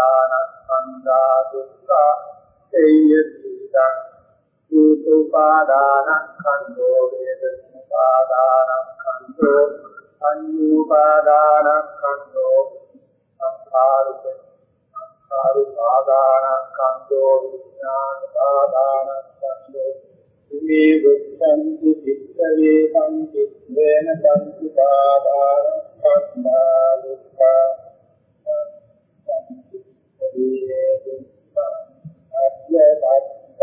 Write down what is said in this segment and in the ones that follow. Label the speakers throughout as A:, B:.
A: පංචපාදානස්කන්ධා දුක්ඛ එය්‍යතිදං උපාදානස්කන්ධෝ සංයුපාදානස්කන්ධෝ සංඛාරුක සංඛාරුපාදානස්කන්ධෝ විඥානපාදානස්කන්ධෝ ඉමේ වච්ඡන්ති චිත්තවේ සංකිට්ඨේන සංඛාරස්කන්ධාලුක්ඛා සංකිට්ඨේ දුක්ඛ අත්‍යතාත්ථ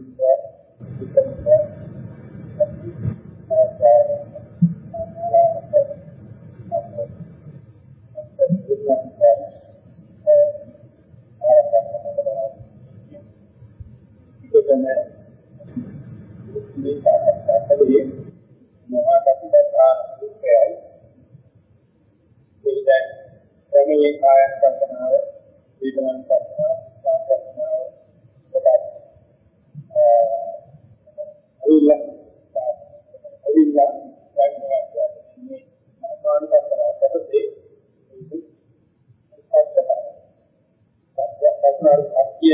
A: ප්‍රශ්නාර සත්‍ය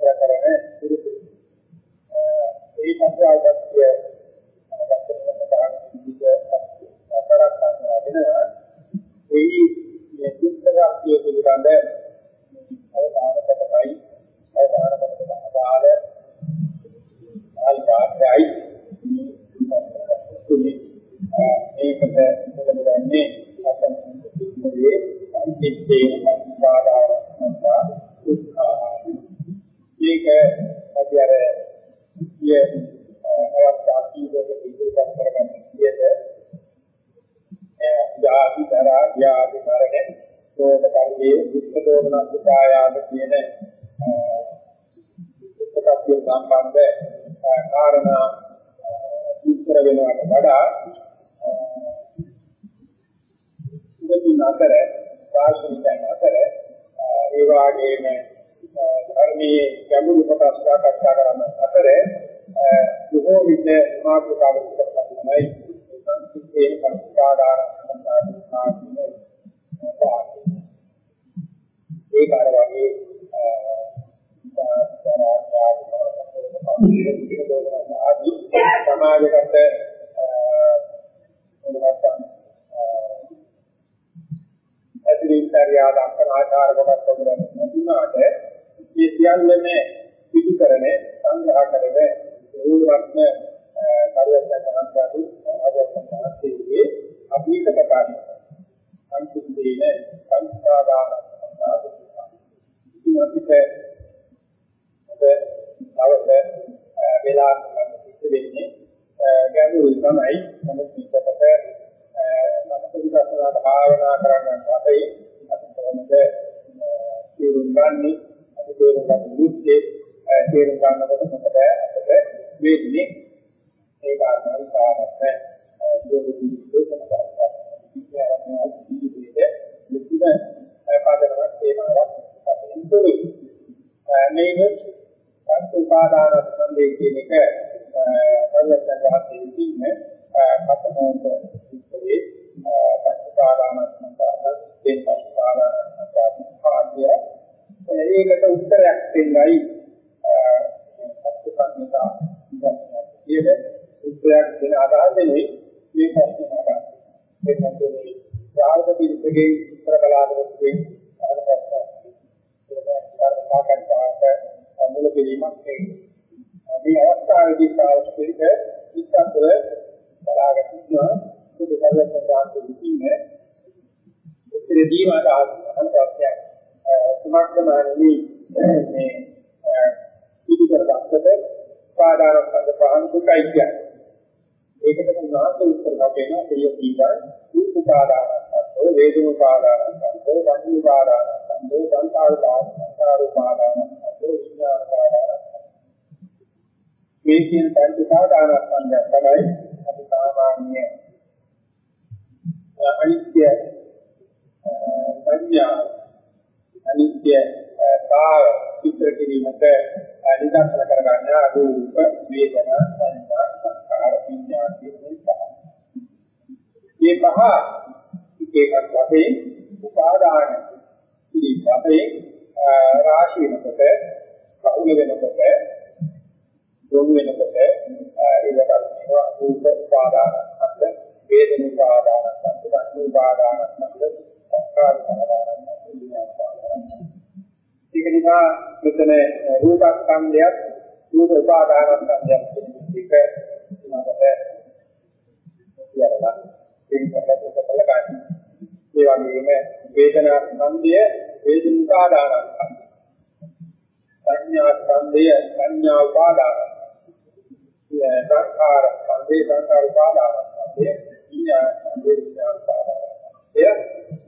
A: කරගෙන ඉරු ඒ සංස්කාරය අදත්තන කරන විදිහ අතරක් ගන්නවා වෙනවා. එයි මේ සුත්‍රාක්තිය පිළිබඳ අවධානයකටයි අවධානයකට අදාළ ආල්පාඩයි තුනේ ඒකට මුල දන්නේ අතන සිද්ධියේ අන්තිත්තේ සාධාරණ මේක අපි අර කිය අවස්ථා කීයක ඉදිරිපත් කරගන්න කීයද ජාති දරා යාති මරණ සෝම කර්මයේ දුක්ඛ දෝමන සුඛායාම කියන එකක්ිය සම්බන්ධ කාරණා විස්තර වෙනවට වඩා ඉතින් අතර වාසුනිකයන් අතර ඒ වගේම ධර්මයේ ගැඹුරු කොටස් සාකච්ඡා කරන අතර බොහෝ විට මාතෘකාවක් කරගන්නයි සංස්කෘතියේ පරිස්කාරාර සම්බන්ධතාවය ඒක අර වගේ සමාජගත මොනවාද ඇතිවිචාරියා දක්වන ආකාර කොටස් වලින් හඳුනාට මේ සියල්ලම පිටු කරන සංග්‍රහ කරන රූපත්ම කාර්යයන්තරාදී ආදර්ශනා තේරියේ අභීත ප්‍රකාශ සම්පූර්ණේන සංස්කාරාන සාධුතා ඉතින් අපිට අවශ්‍ය වෙලා ඉතිරෙන්නේ ගැඹුරු තමයි නමුත් මේකට සමථවිදර්ශනාට භාවනා කරන්න වශයෙන් අපි කොහොමද තේරුම් ගන්නෙ අපි තේරුම් ගන්න යුත්තේ තේරුම් ගන්නකොට මොකද අපිට වෙන්නේ ඒ කාරණා විකාරක යෝගී දේශන කරනවා විද්‍යාත්මක ජීවිතයේ මුතුන පාදකවත් තේමාවක් අපිට ඉන්නේ මේක සංස්කාරාරත් සම්දේ කියන එක සර්වඥ රහතන් වහන්සේ ඒකට උත්තරයක් දෙන්නයි සත්‍යපන්නිකා කියන උත්තරයක් දෙන ආදාහනේ මේ ප්‍රශ්න කරා. මේ මොකද යාවද පිළිසගේ උත්තර කලාවකදී ආරම්භ කරලා මේ අවස්ථාවේදී සාවස්තික ඉස්සතර බලාගෙන ඉන්නවා සුදු කරලා සංකාන්ත විසින් උත්තරදී මාත අන්තර්යයක් සමක්මානී මේ ඉදි කරගත්තට පාදාරම් පද පහන් දුකයි කියන්නේ ඒකට උනාත උත්තර අපේන සිය දීලා දුක් පාදාරම් වේදන පාදාරම් වන්දි පාදාරම් සංකාල් පාදාරම් පාදාරම් විඥාන පාදාරම් මේ කියන පරිපාදාරම් තමයි සාමාන්‍ය අනිත්‍ය සංඥා අනිත්‍ය කාල චිත්‍ර කිරීමට නිදර්ශන කරගන්න රූප වේදනා සංඥා සංකාර විඥාන කියන පහ. මේ පහ එක එකක් වශයෙන් උපාදාන පිළිපතේ රාශි වෙනකොට බහුල වෙනකොට යොමු වෙනකොට ඒකට කියනවා රූප උපාදාන අත් වේදන උපාදාන අත් සංඥා උපාදාන අත් සංස්කාර උපාදාන අත් විඥාන උපාදාන ඒක නිසා මෙතන රූපස්කන්ධයත් රූප උපාදානස්කන්ධයත් කියන එක ඊළඟට කියනවා ඒකකට කළ ගන්න. ඒ වගේම වේදනා ස්කන්ධය වේදන උපාදානස්කන්ධය. සංඥා ස්කන්ධය සංඥා උපාදානස්කන්ධය. සංඛාර ස්කන්ධය සංඛාර උපාදානස්කන්ධය. විඥාන ස්කන්ධය විඥාන උපාදානස්කන්ධය.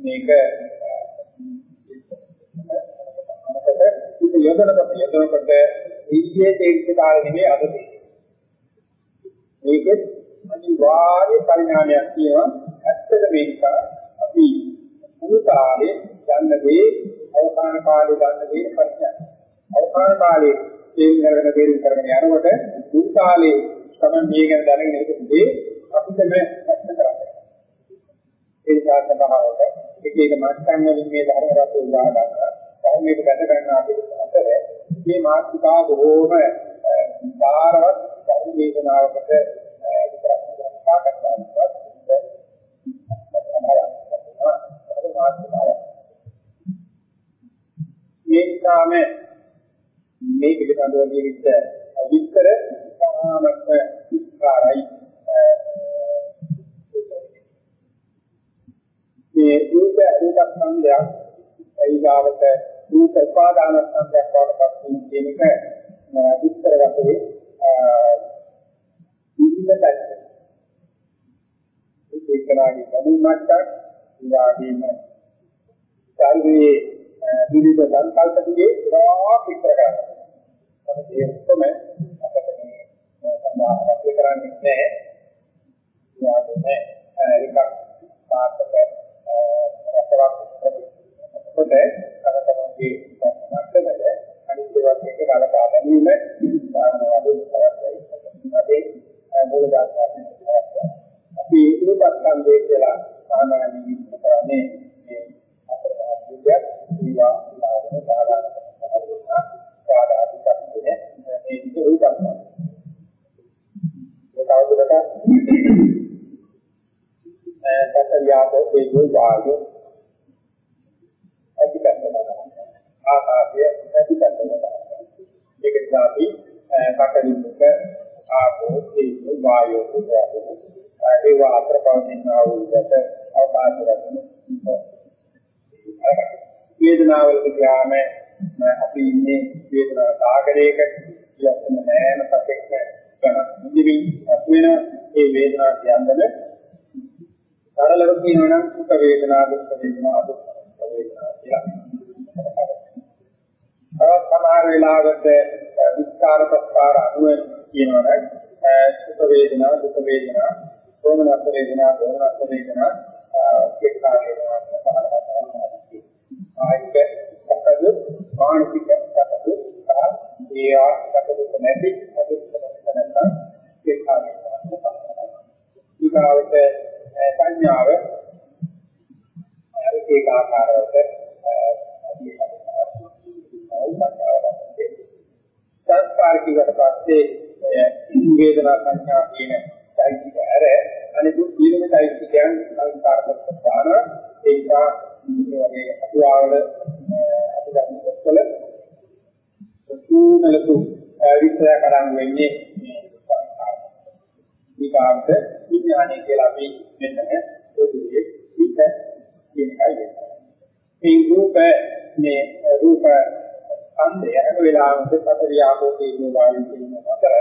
A: මේක මොකද ඒක යොදනකොට යොදනකොට ඊයේ තේරිච්ච කාලේ නෙමෙයි අද තියෙන්නේ. මේකෙත් අනිවාර්ය පරිණාමයක් තියෙනවා. ඇත්තට මේක අපි මුළු කාලේ යන්න දේ අවසාන කාලේ ගන්න දේ ප්‍රශ්නයක්. අවසාන කාලේ තේරුම් කරගෙන තේරුම් කරගෙන යනකොට මුළු කාලේ තමයි මේ ගැන දැනගෙන ඉන්නේ අපිටම ප්‍රශ්න කරන්නේ. ඒ නිසා තමයි එක එක මට්ටම් වලින් මේ ධර්ම රස උදා ගන්නවා. ධර්මයට බැඳ ගන්න අපි අතර මේ මාතෘකාව බොහෝම ධාරවත් ධර්ම දේශනාවකට විතරක් සාකච්ඡාවක් මේ කාම මේ පිළිබඳව ජීවිත විස්තර සාමක විස්තරයි මේ රූප රූප සංදයක් ඊගාවට රූප උපාදාන සංදයක් වඩපත් වීම කියන එක විස්තර වශයෙන් විවිධ ඒකනාගේ බඳුන් මට්ටක් ඊගාදීම සාර්වේ විවිධ සංකල්ප දිගේ ඉරා විස්තර කරනවා. ඒ ඔක්කොම අපිට මේ සම්මානයක් කරන්නේ නැහැ. යාදනේ එකක් පාඩක රසවත් කොට කරකවන්නේ මට්ටමද අනිත් ඒවාත් එක්ක කලකා ගැනීම සාමාන්‍යයෙන් කරන්නේ මූල දායකයන් අපි උපස්කන්ධය කියලා සාමාන්‍යයෙන් විස්තර කරන්නේ මේ අපරාධයක් විවා සාධන සාධන සාධාතිකන්නේ මේ උපස්කන්ධය ඒ කවුරුද සත්‍යයාපෝ තේජෝ වායෝ අධිපැත්තන ආකාශය අධිපැත්තන මේක නිසා අපි කටලිමුක ආපෝ තේජෝ වායෝ කියනවා ඒවා අතර පවතිනා වූ දත අවකාශ රැඳෙන වේදනාවලට ගියාම අපි ඉන්නේ වේදනා සාගරයක කියන්න නෑම සතෙක් ගණන් ඉදිරි අත්වෙන ඒ වේදනාව කියන්නේ සරලව කියනවා නම් සුඛ වේදනා දුක් වේදනා දුක් වේදනා කියලා. තවත් සමහර වෙලාවට විස්කාර ප්‍රස්කාර අනුව කියනවා නම් සුඛ වේදනා දුක් වේදනා සෝමනස්ස වේදනා දෝමනස්ස වේදනා කෙක්කා වේදනා පහළට ආයික සකද මානසික කටයුතු සහ ඒ ආකටයුතු නැති කටයුතු නැත්නම් ඒ කාර්යයන් ඊගාවට සංඥාව. ඒක ආකාරයට සංස්කාර කිවට පස්සේ වේදනා සංඥා කියන চৈতසික ඇර අනිකුත් ඊළඟ চৈতසිකයන් සංස්කාර ප්‍රස්තාර ඒක මේ වගේ අතුආවල සූනලතු විස්තර කරන් වෙන්නේ මේ සංස්කාර. ඊකාන්ත විඥානය කියලා අපි මෙතන පොදුවේ හිත කියන එකයි වෙන්නේ. මේ රූප මේ රූප ඡන්දය යන වෙලාවට පතරියාපෝ කියන වායු කියන අතර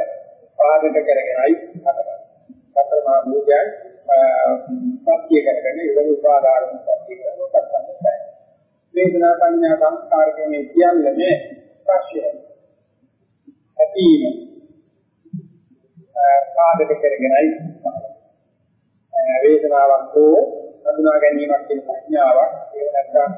A: සාධක කරගෙනයි හටගන්නේ. සතර මහා භූතයන් සත්‍ය කරගෙන ඉවර උපාදාන සත්‍ය කරනවා තමයි. වේදනා සංඥා සංස්කාර කියන්නේ කියන්නේ ස්පර්ශය. ඇතිවීම සාධක කරගෙනයි. වේදනාවක් හෝ හඳුනා ගැනීමක් කියන සංඥාවක් ඒ නැත්නම්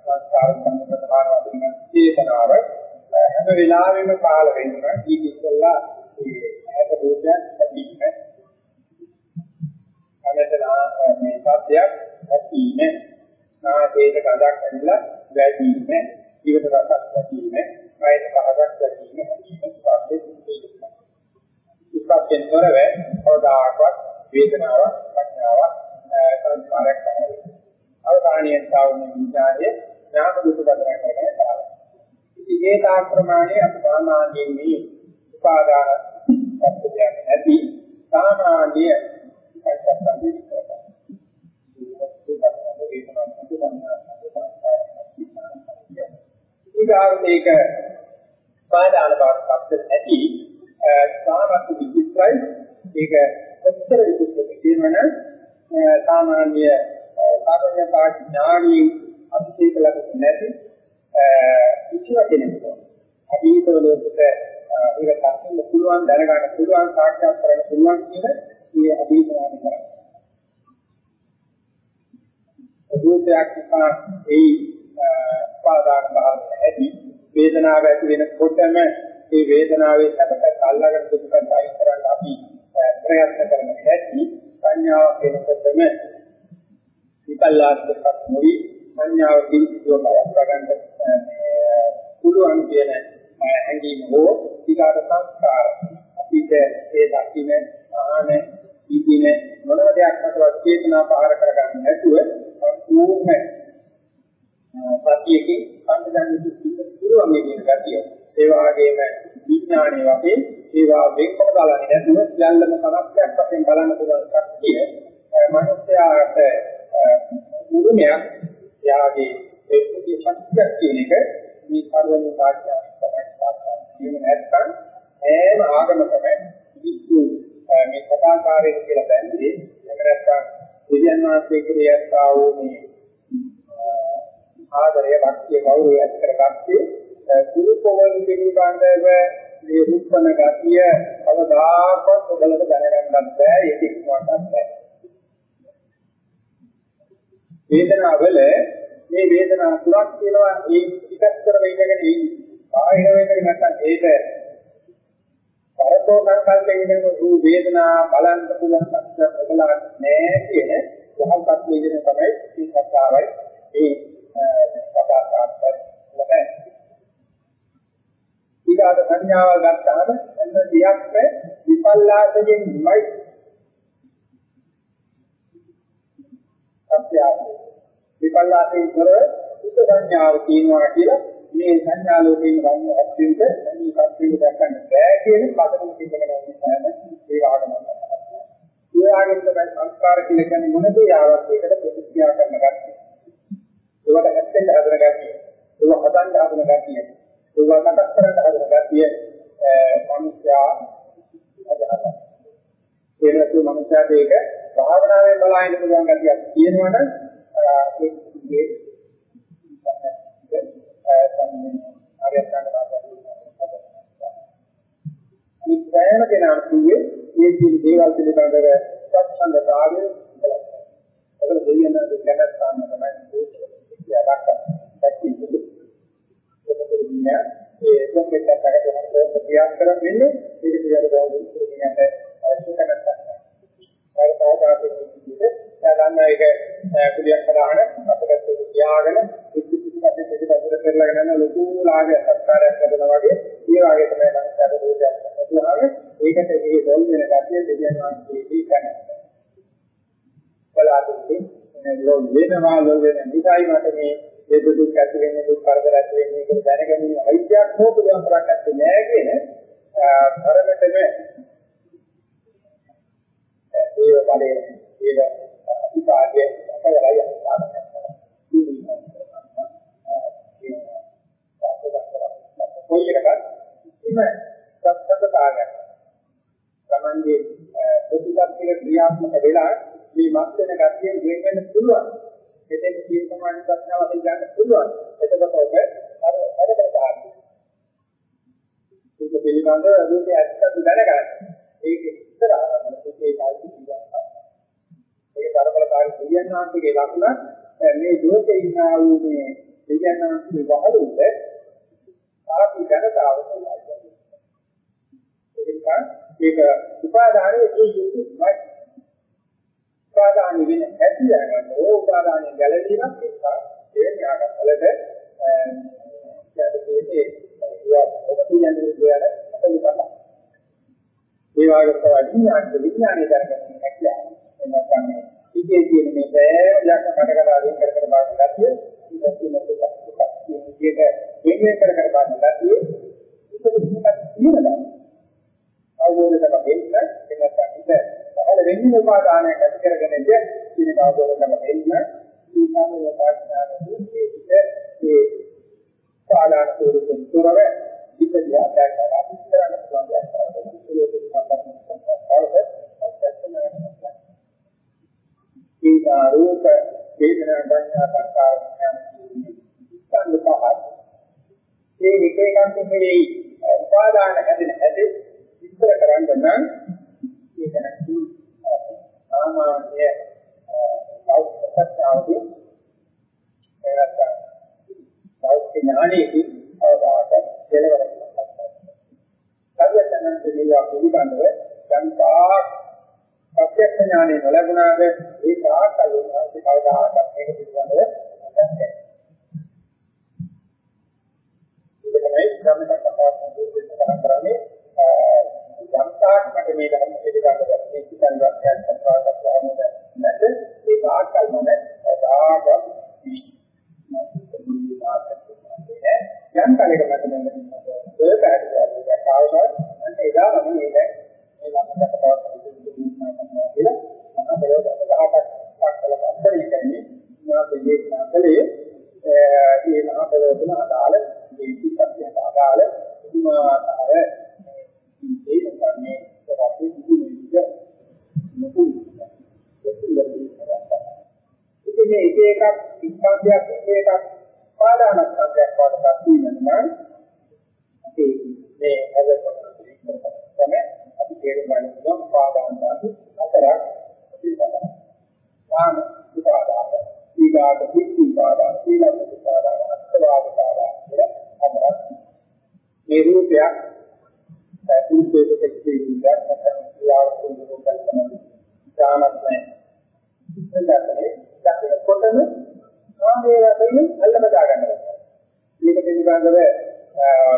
A: සංස්කාර සම්පතමාන වශයෙන් චේතනාව හැම වෙලාවෙම කාල වෙනවා ඊට ඉස්සෙල්ලා ඒ ඇත දෝෂයක් ඇතිවීම. අමතනා මේ සත්‍යයක් ඇතිවීම. නාසයට ගඳක් ඇවිල්ලා වැඩිම ජීවිත රසක් ඇතිවීම කායත පහසක් ඇතිවීම ඊට පස්සේ ඉස්සෙන් තොරව කවදාකවත් වේදනාවක් සංඥාවක් සංස්කාරයක් තමයි අවසානයේ සාවන විඥානයේ ඥාන දුක බඳලා කරගෙන කරා. ඉතින් ඒ තාක් ප්‍රමාණයේ අපි සාමාන්‍යයෙන් මේ උපාදාන සත්‍යයක් නැති සාමාන්‍ය පරිසම්පදි කරනවා. ඊගාවට ඒක පාදාන බවට ඇති සාමත් විචිත්‍රයි ඒක කොච්චර විචිත්‍රද කියනවනම් සාමාන්‍ය සාමාන්‍යතා ඥානී අතිශේක ලකුණු නැති කිසිම කෙනෙකුට අතීතවලට ඒක දකින්න පුළුවන් දැනගන්න පුළුවන් සාක්ෂාත් කරගන්න පුළුවන් කියන මේ අභිඥාන කරන්නේ. රූපයක් නිසා ඒ පාදාන භාවය ඇති. වේදනාව ඇති වෙනකොටම මේ වේදනාවේ සැපට අල්ලාගෙන දුකට අයින් කරන්න අපි ප්‍රයත්න කරන හැටි සංඥාවක් වෙනකොටම විපල්ලාස්කක් නොවි සංඥාවකින් දුවපවක් ගන්න පුළුවන් කියන හැඟීම හෝ විකාර සංස්කාර. අපිට ඒ දකින්න ආන ඉදින මොනම දෙයක් අතවත් චේතනා පහර කරගන්න නැතුව සම්පූර්ණ සතියකින් සම්පදන් සිද්ධ පුළුවන් කියන ගතිය. ඒ වගේම විඥානයේ වශයෙන් ඒවා වෙන්කම බලන්නේ නැතුව සියල්ලම සමස්තයක් වශයෙන් බලන්න පුළුවන් ශක්තිය මනුෂ්‍යයාට මුරුමයක් යාගේ ඒ කුටි ශක්තියක් කියන එක මේ කර්ම වාක්‍යයක් තමයි සාකච්ඡා කියන නැත්නම් හැම ආගමකම විසු මේ කතාකාරයෙන් කියලා බැලුවේ එහෙම නැත්නම් දෙවියන් වහන්සේ ක්‍රියාත්තා වූ මේ ආදරය භක්තිය ගෞරවය ඇති කරගත්තේ කුරු පොවල් පිළිබඳව මේ රුප්පන ගතිය කවදාකවත් ඔබලට දැනගන්නත් බෑ ඒක ඉක්මවන්නත් බෑ. වේදනාවල මේ වේදනාව තුනක් තියෙනවා ඒ පිටස්තර වෙන්නගෙන ඒ බාහිර වෙන්නගෙන නැත්නම් ඒක පරතෝ සංකල්පයෙන් ඉගෙන ගන්න වේදනා බලන්න පුළුවන් සත්‍ය ඔබලා නෑ කියන වහල්පත් වේදන තමයි මේ කතාවයි මේ කතා කරන්නේ ලබන්නේ ඊගාට සංඥාව ගත්තාම එන්න දෙයක් විපල්ලාසයෙන් නිමයි සත්‍යය විපල්ලාසයෙන් තොර සුත සංඥාව තියෙනවා කියලා මේ සංඥා ලෝකයෙන් ගන්න අත්විඳ මේ කප්පිය දක්වන්න බෑ කියන පදම පිටකගෙන ඉස්සරහ ඒ ආගම. ඒ ආගම තමයි සංස්කාර කියලා කියන්නේ මොන දේ ආවත් ඒකට ප්‍රතික්‍රියා කරන ගැටි. ඒවට හැත්තෙන් හදන ගැටි. ඒක හදන්න හදන ගැටි. ඒවා සකස් කරන්න හදන ගැතිය මනුෂ්‍යයා අදහස. ඒ නැතු මනුෂ්‍යයාට ඒක භාවනාවෙන් බලහින්න පුළුවන් ගැතියක් තියෙනවනම් ඒ මේ ඉස්සෑම කෙනාට කිව්වේ මේ කියන දේවල් පිළිබඳව සත්සංගතාවය බලන්න. ඒකල දෙවියන් දැනගත් ගන්න තමයි ඒක කියලා දක්වන්නේ. විඥාන ඒ කොම්පෙට් එකකට ගන්න ප්‍රතික්‍රියා කරන වෙන්නේ ඒක පිළිබඳව බෞද්ධ විඥානට සුකනක් ගන්නවා. ඒ සාධාරණ විදිහට දැනන්න ඒක කුලියක් කරාන අපකට තියාගෙන පිටිපස්සේ පිටිපස්සට පෙරලාගෙන යන ලොකු ලාභය සත්කාරයක් ලැබෙනවා වගේ ඒ වගේ තමයි ලංකාවේ රෝගයක් ලැබුණාම ඒකට මේ දොල් වෙන ගැතිය දෙවියන් වහන්සේදී කරනවා. බලාපොරොත්තු වෙන වෙනවා ලෝක වෙන නිසායි මට මේ ඒ දුක් ඇති වෙන්නේ දුක් කරදර ඇති වෙන්නේ කියලා දැනගැනීම අයිතියක් හෝ පුළුවන් කරක් නැත්තේ නෑ කියන ධර්මතම ඒ වලේ ඒක අධිකාරිය අපලයි කොයි එකකත් ඉම සත්‍යතාවයක් Tamange ප්‍රතිපත්තික ක්‍රියාත්මක වෙලා මේ මත් වෙන ගැතියෙන් ගෙන් වෙන්න පුළුවන්. එතෙන් සිය සමාධි ප්‍රඥාව ගන්න පුළුවන්. එතකොට ඔබ අර හදකට ගන්න. ඒක පිළිබඳව රූපය ඇත්තට දැනගන්න. ඒක ඉස්සර ආරම්භ පුතේ කාලේ කියනවා. ඒක තරබලකාරී කියන්නාන්තගේ ලකුණ මේ ලෝකේ ඉන්නා වූ මේ කියන්නාන්තගේ වහලුත් ආපි ජනතාව තුළයි. ඒක උපාදානයේ ඒ යුතුයමයි. උපාදානෙ වෙන ඇති දැනගන්න ඕ උපාදානෙ ගැලවීමක් එක්ක ඒ ඥානවලට යටතේ ඔබ කියන්නේ දුවන අතලුකම. ඒ වගේ තමයි විඥාන විඥානයේ දැනගන්න හැකියාව. එන්නත් මේ ඉතිේ කියන මේ සෑම දෙයක්ම කඩ කඩ අදින් කර කර බලන ගැතිය ඉතින් මේක වෙන වෙන කර කර බලන ගැතිය ඒක තියෙනවා. අවබෝධ කරගන්න එන්නත් ඉත පහළ වෙන්නේ උපාදානයක් ඇති කරගෙන ඉඳ ඉතින් අවබෝධ කරගන්න එන්න මේ සාමයේ පාඨනාවේ ඒ පාදාන ස්වරූපෙන් තොරව ඉතිරිය ආකාරයට අපිට කරන්න පුළුවන් ඒ ආරෝප වේදනා සංඥා සංකාර විඥාන සංකප්ප ඒ එක එකක් මේ උපාදාන හැදෙන හැටි විස්තර කරන්න නම් ඒක නැති. සාමාන්‍ය බෞද්ධත්වයේ එනක බෞද්ධ ඥානයේ අවබෝධ කෙලවර සර්වඥාන්ත දේවා පිළිබඳව යම්තා ප්‍රත්‍යක්ෂ ඥානෙ නොලැබුණාද ඒ තාකල් උන්වහන්සේ කවදාහක්වත් මේක පිළිබඳව නැහැ. ඒක තමයි ධම්මචක්ක පවත්වන කරන්නේ. යම්තාකට මේ ධර්ම පිළිබඳව මේ කිසිම වක්යන් සම්පාදක ලැබෙන්නේ නැද ඒ තාකල් මොන සදාගත යම් කාලයක මට මේක පැහැදිලි කරලා මම එදා මම මේක මේ ලක්ෂණ පවත්වන්න කියලා මම බලවත් ගහකට පක්කල අත්තරේ කියන්නේ මොනවද දේශනා කළේ ඒ මහා බලවතුන අදාළ මේ පිටක්යට අදාළ පුදුමාකාර මේ දේශකන්නේ කරපු දුන්නේ මොකද ඉතින් මේ එක එකක් ඉස්හාදයක් එක එකක් පාදානස්කන්ධයක් වඩපත් වීම නම් අපි මේ හැදෙන්න අපි තේරුම් ගන්න ඕන පාදාන ධාතු හතරක් තිබෙනවා. ඥාන උපාදාන, ඊගාට පිටි උපාදාන, ඊළඟ උපාදාන, අත්වාද උපාදාන කියලා හතරක්. මේ රූපයක් පුරුෂයෙකු කෙටි විදිහට නැත්නම් ක්‍රියාවකින් දුකක් තමයි. ඥානත්මය. ඉස්සෙල්ලානේ දකින කොටම ආමේ වශයෙන් අල්ලම දාගන්නවා. මේක පිළිබඳව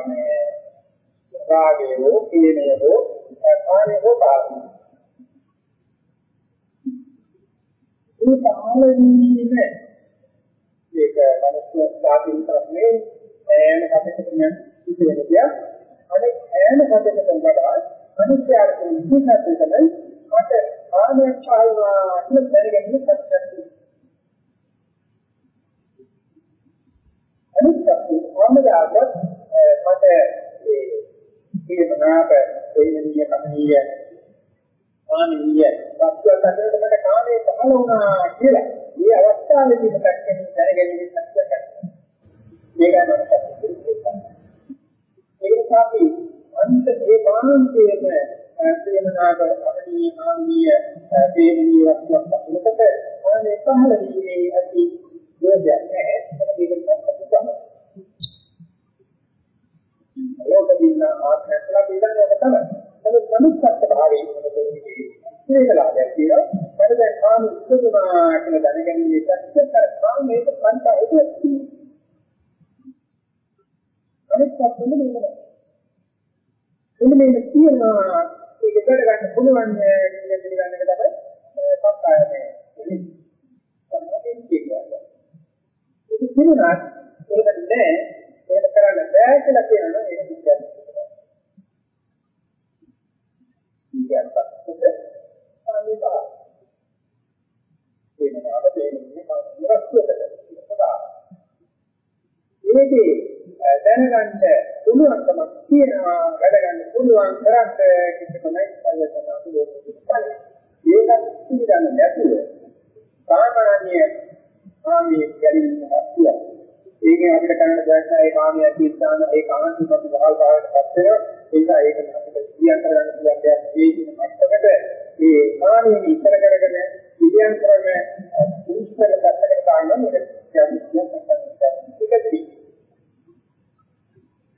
A: මේ රාගයෝ, කීනයෝ, කාමයෝ පාදු. මේ පාලනීය මේක මනස සාපින් ප්‍රශ්නේ ඈම කටකටම ඉතිරෙන දෙයක්. අනෙක් ඈම කටකටම වඩා මනුෂ්‍යයාට විශේෂත්වය තමයි මට කාමයක් පාලනා කියලා දැනගැනීම සත්‍යයක්. අනිත් පැත්තේ ආමදාගත් මට ඒ කියනනාප දෙයනීය කමනීය ආනීය සත්‍යයකට මට කාමයේ පහළ වුණා කියලා. මේ අවස්ථාවේදී මතක් දැනගැනීම සත්‍යයක්. මේක නම ඒ නිසා අපි අන්ත ඒ කාන්තයේම ප්‍රේමනාග කමනීය ආනීය දෙයනීය වස්තුවක් අපිට ආනේ පහළ වීමේ ඇති යෝජනා නැහැ. ඒක ලෝකදින්න ආත්මයලා පිළිගන්නක තමයි. නමුත් මනුස්සත් භාවයේ ඉස්සෙල්ලාද කියලා මම දැන් කාම ඉස්සුනා කියලා දැනගන්නේ සත්‍යතර කාම මේක පන්ත ඒක අනිත් පැත්තෙන් මේක. එන්න මේක කියනවා ඒක දෙකට ගන්න පුළුවන් කියන පිළිගන්න එක තමයි සත්‍යය මේ. ඒක කියනවා. ඒක කියනවා ඒකට නෑ ඒක කරන්න බෑ කියලා කියනවා ඒක විද්‍යාවක්. විද්‍යාවක් පස්සේ අනිවා වෙනවාද දෙන්නේ ඉවස්සුවට ඒකේ දැනගන්න පුළුවන්කමක් තියෙනවා වැඩ ගන්න පුළුවන් කරත් කිසිමයි පරිවර්තන අපිට ඒකත් පිළිගන්න නැතුව සාමාන්‍ය කාමයේ ගැනීමක් කියලා. ඒක අපිට කරන්න බැහැ ඒ කාමයේ අධිස්ථාන ඒ කාමයේ ප්‍රතිභාව භාවයටපත් වෙනවා. ඒක ඒක අපිට කියන්න කරන්න පුළුවන් දෙයක් නෙවෙයි මත්තකට මේ කාමයේ ඉතර කරගෙන ඉලියන් කරන ඉස්සරකට ගන්න එක කියන්නේ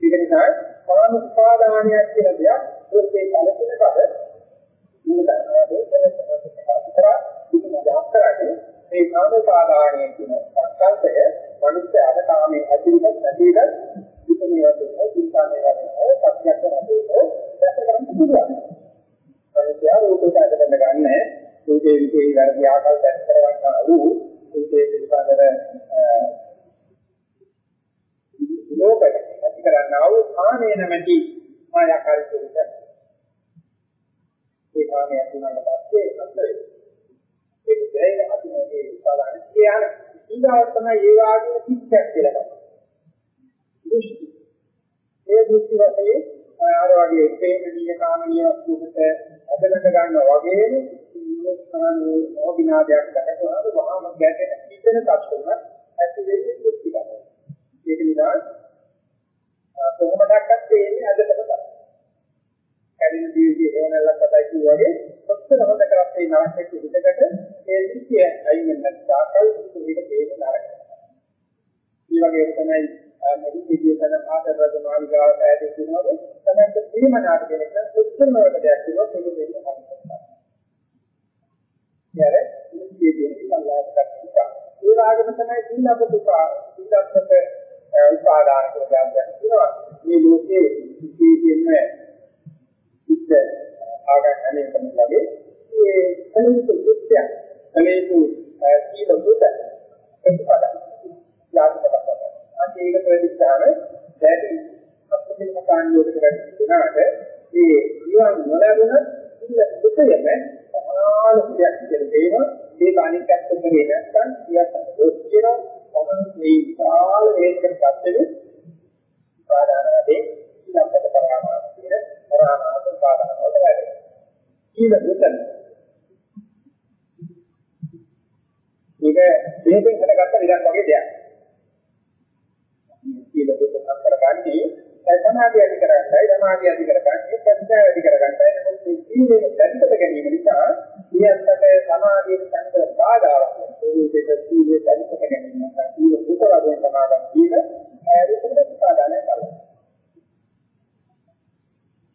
A: ඒක නිසා කාම උපාදානයක් කියන දෙයක් ඔස්සේ කලකින කල මූල ධර්මයේ වෙනසක් කරන්නේ මේ කාම උපාදානය කියන සංකල්පය මනුෂ්‍ය අද කාමයේ ඇතිවෙන නැතිවෙන විපරිණාමය වෙනවා චින්තාමය වෙනවා සත්‍යයක් වෙනවා දැක කරන්න පුළුවන්. මනුෂ්‍ය රූපයට අදගෙන ගන්න රූපේ විශේෂ වැඩි ආකාර දැක් කරගන්න අලු රූපේ පිළිබඳව ලෝකෙට ඇති කරන්නා වූ ආනේ නැමැති මායාකාරී ස්වરૂපයක්. ඒ කාමයේ අතුනකට පස්සේ අන්තරේ ඒක දෙයින් අපි මේ උපාදාන කියන ඊගාව තමයි ඒ වාගේ පිටක් කියලා ගන්න. දෘෂ්ටි. ඒ දෘෂ්ටි වශයෙන් අර වගේ තේමනීය කාමනීය වස්තුකට අදලට ගන්නවා වගේම ස්ථානෝ ඕබිනාදයක් දැකලා වහාම ගැටෙන පිටන තත්ත්වෙම ඇති වෙන්නේ දෘෂ්ටි ගන්න. ඒක නිසා කොහොමදක්වත් තේන්නේ අදටම තමයි. කැඩෙන ජීවිතයේ හේවණල්ලක් කතා කිව්වා වගේ කොච්චර හොඳ කරත් මේ නරකෙක හිතකට ඒ දෘෂ්ටිය අයින් වෙන තාකල් මේක තේරෙන්න නරකයි. මේ වගේ තමයි මෙදිදී තන ආදරද මාලිගාව ඈදී කියනවාද තමයි ප්‍රේමනාට කෙනෙක් කොච්චරම දෙයක් කිව්වොත් ඒක දෙන්නේ නැහැ. යාර මේ දෙන්නේ කල්ලාට කරනවා. ඒ රාගම තමයි සීලබ්බතුපා සීලබ්බත උපාදාන කියලා කියනවා. මේ ලෝකයේ ජීවිතයේ ඉච්ඡ ආගමනේ තමයි ඒ කලිත සුත්‍ය කලිත සීල දුත ප්‍රතිපද යාත්‍රා කරනවා. අන්න ඒක ප්‍රතිචාර දැඩි අපිට කාණ්ඩයකට ගැටුණාට මේ ඊවන් නොලැබුණ සීල දුතයම සමාන දෙයක් කියලා දෙනවා. ඒක අනිත් පැත්තට වේ නැත්නම් සියයට දොස් කියනවා. මොකද මේ විශාල වේගකට පස්සේ පාදානදී ඉලක්කයට පරාමාස කියන පරාමාස පාදාන වලට වැඩි. ඊළ උතන. මේක දෙහෙන් හදගත්ත විදිහක් වගේ දෙයක්. ඊළ උතන කරගන්නේ සමාධිය ඇති කරගන්නයි සමාධිය ඇති කරගන්නේ ප්‍රඥාව ඇති කරගන්නයි. නමුත් මේ සීලේ දැක්කට ගැනීම නිසා ඊයත්තට සමාධියේ සංකල්ප බාධාවක් ස්වරූපයක සීලේ දැක්කට ගැනීම නිසා සීල උපරාදයෙන් සමාදන් වීම ඒකකට සාධාරණ කරනවා.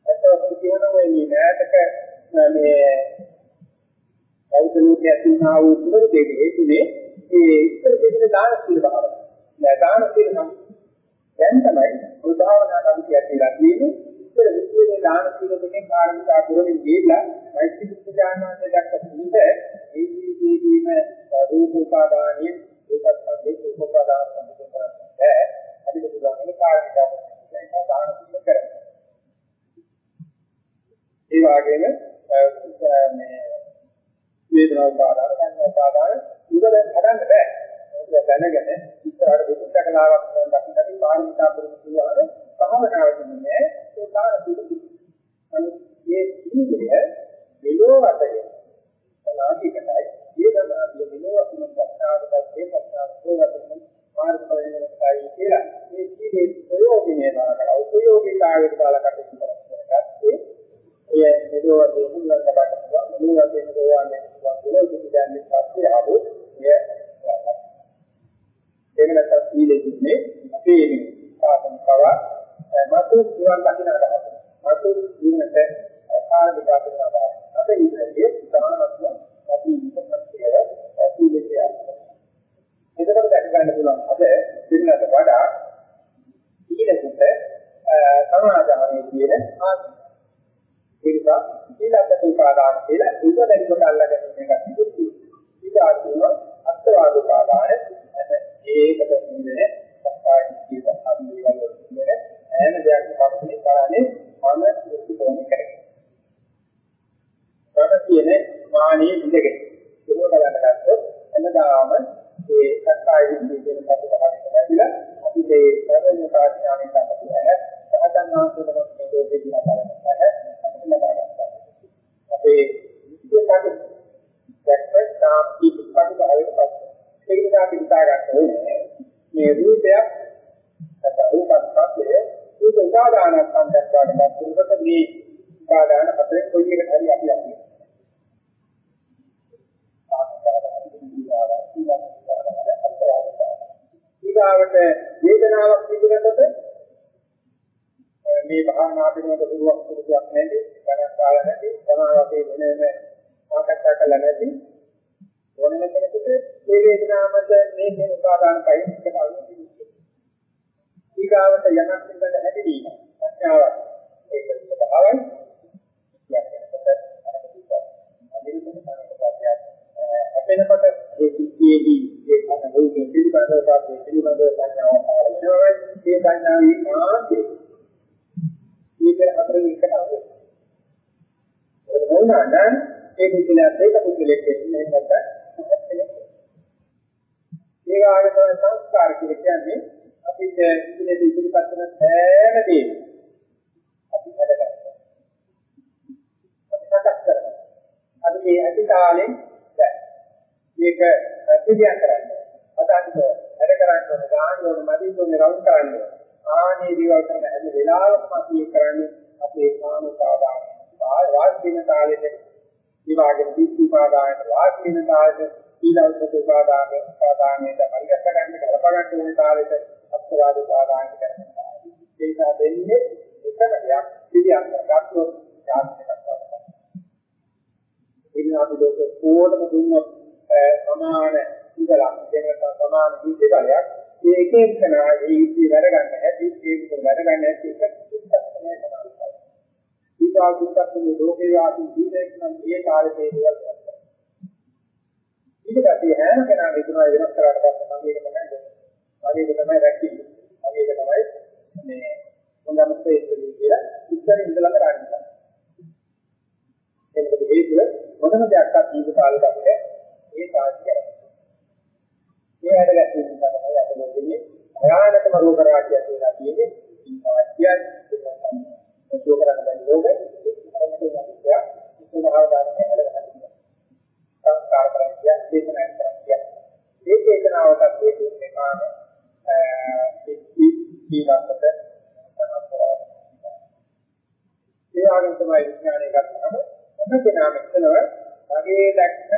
A: එතකොට කියනවා මේ නෑතක මේ අවුරුදු ඇතුණා වූ කුමරු දෙකේ හේතුනේ ඒ ඉස්සර දෙකේ දාන සීල භාවය. දාන සීල නම් දැන් තමයි උදාහරණ නම් කියලා තියෙන්නේ ඉතල විශ්වයේ දාන සීල දෙකේ කාර්මිකා පුරමින් ගිහිල්ලා මෛත්‍රී පුජානන්ද දක්ක පිළිද ඒ ජීවිතයේදීම රූප උපාදානිය ඒකත් සම්පේ රූප උපාදාන සම්පූර්ණ කරන්නේ අපිට පුළුවන් කාර්මිකා පුරමින් දාන සීල කරන්න. ඒ වගේම මේ වේදනා උපාදාන සංඥා උපාදාන ඉවරෙන් හදන්න බෑ. ඒක දැනගෙන ඉස්සරහට දුක්ඛ කලාවක් දකින්නදී පාරමිතා පුරුදු කියවන භාවනාව කියන්නේ ඒ කාණ පිළිදි. අනිත් මේ ඉන්ද්‍රිය මෙලෝ වතේ සලාහිකයි වේදනාදී මෙලෝ වතුන ප්‍රඥාවකට ඒ ප්‍රඥාව මාර්ගපරිණතයි කියලා මේ කීයේ ප්‍රයෝගිනේ දාලා උපයෝගීතාවයට දාලා කටයුතු කරනවා. එය මෙලෝ වතේ මුලකට ගන්නවා මෙලෝ වතේ මෙලෝවන්නේ කියලා ඉතින් පස්සේ ආවොත් එය එහෙම නැත්නම් සීලෙදින්නේ අපේ මේ සාසන කව මතු නිවන් දකින්න අදහස. මතු ජීවිත ආකාර විකාශන අදහස. අද ඉන්නේ සමානත්ම අපි ඉස්සරහට සීලෙදී එතකොට දැක ගන්න පුළුවන් අද දෙන්නට වඩා සීලෙකට සමාදානයේ කියන ආත්ම. ඒක සීලකට උපාදාන කියලා උපදෙස් කොට අල්ලගෙන ඉන්න එක කිසි ඊට අත්වාද උපාදාන ඒකට කියන්නේ සත්‍යයි කියන අභිවෘද්ධිය කියන්නේ ඈන දෙයක් පස්සේ කරන්නේ මම දෘෂ්ටිකෝණය කරේ. තව කියන්නේ මානිය ඉඳගෙන. ඒක බලන්න ගත්තොත් එනදාම ඒ සත්‍යයි කියන කතාව හරියට අපි මේ සරල පාඨාණය කරන්නේ සහතන් වහන්සේට මේ දෝෂේ දිනා බලන්න අපිට ලබා අපේ විද්‍යාවට දැක්ක සාපි පිටපත් ආයෙත් පස්සේ ඕනේ. මේ රූපයක් රූපස්කන්ධය රූප උපාදානස්කන්ධයක් වඩපත් කරනකොට මේ උපාදාන හතරේ කොයි එකට හරි අපි අපි. ඊගාවට වේදනාවක් තිබුණකොට මේ භාවනා පිළිබඳ දුරුවක් පුරුදුවක් නැති, ගණන් කාල නැති, සමාවතේ වෙන වෙන සාකච්ඡා කළ නැති ඕනම කෙනෙකුට මේ වේදනාවට මේ කියන උපාදාන කයින් එකට අනුමත ඊගාවට යමක් පිළිබඳ හැදීම සංඥාවක් ඒක ස්වභාවයි අපෙනකොට ඒ සිද්ධියේදී ඒ කන රූපේ පිළිබඳව තාපේ පිළිබඳව සංඥාවක් ආරම්භ ඒ සංඥාවේ ආදී මේක අතරින් එකට අවුල්. ඒක නෝනා නම් ඒ පුද්ගලයා ඒක පුද්ගලෙක් වෙන්නේ නැත්නම් ඒ ආයතන සංස්කාර කියන්නේ අපිට ඉන්නේ ඉතිරිපත් කරන සෑම දෙයක් අපි හදගන්නවා. අපි සකස් කරනවා. අපි මේ අධිකාලෙන් මේක පිළියම් කරන්නේ. අදාළ වැඩ කරන්න ඕන, ගාන ඕන, මදින් ඕන, රවුම් කරන්න ඕන. ආනේ දේවල් කරන හැම වෙලාවකම අපි කරන්නේ අපේ කාම සාදාන. වාස්තින කාලෙට විවාගෙන දීප්ති පාදායන වාස්තින කාලෙට ඊළඟට උපාදාන උපාදානයේ පරිගත ගන්න කරපගන්න ඕනේ කාලෙට අත්වාද උපාදාන කරනවා. ඒක දෙන්නේ එකම දෙයක් පිළියම් කරගත්තොත් ඥානයක් වඩනවා. ඉතින් අපි ලෝක ඕනම දුන්නොත් සමාන ඉඳලා දෙනක සමාන විද්‍යාලයක් ඒක එක්කනා ඒ ඉති වැඩ ගන්න හැටි ඒක වැඩ ගන්න හැටි එක තමයි තමයි. ඊටා දුක්ඛ මේ ලෝකේ වාසී ජීවිතේ නම් ඒ කාලේ දේවල් කරනවා. ඊට පස්සේ හැම කෙනාම හිතනවා වෙනස් කරාට පස්සේ මම මේක තමයි මගේ තමයි රැකී. මගේ තමයි මේ හොඳම ස්ථේතදී කියලා ඉස්සර ඉඳලා කරන්නේ. ඒකද හේතුව මොනම දෙයක්වත් ජීවිත කාලෙක අපිට ඒ කාර්ය කරන්නේ. මේ වැඩ ගැටීම තමයි අද ලෝකෙන්නේ භයානකම රෝග රාජ්‍යය කියලා කියන්නේ ඉන්පාස්තියයි ඒක කරන්න බැරි රෝග ඒක කරන්නේ නැහැ ඒක භාවනාවේ හැලගෙන සංස්කාර කරන්නේ දේශනා කරන්නේ ඒ චේතනාවට ඒ දුන්නේ කාම සිද්ධි ඊළඟට ඒ ආගම තමයි විඥානය ගන්නම මොන කෙනාම හිතනව මගේ දැක්ම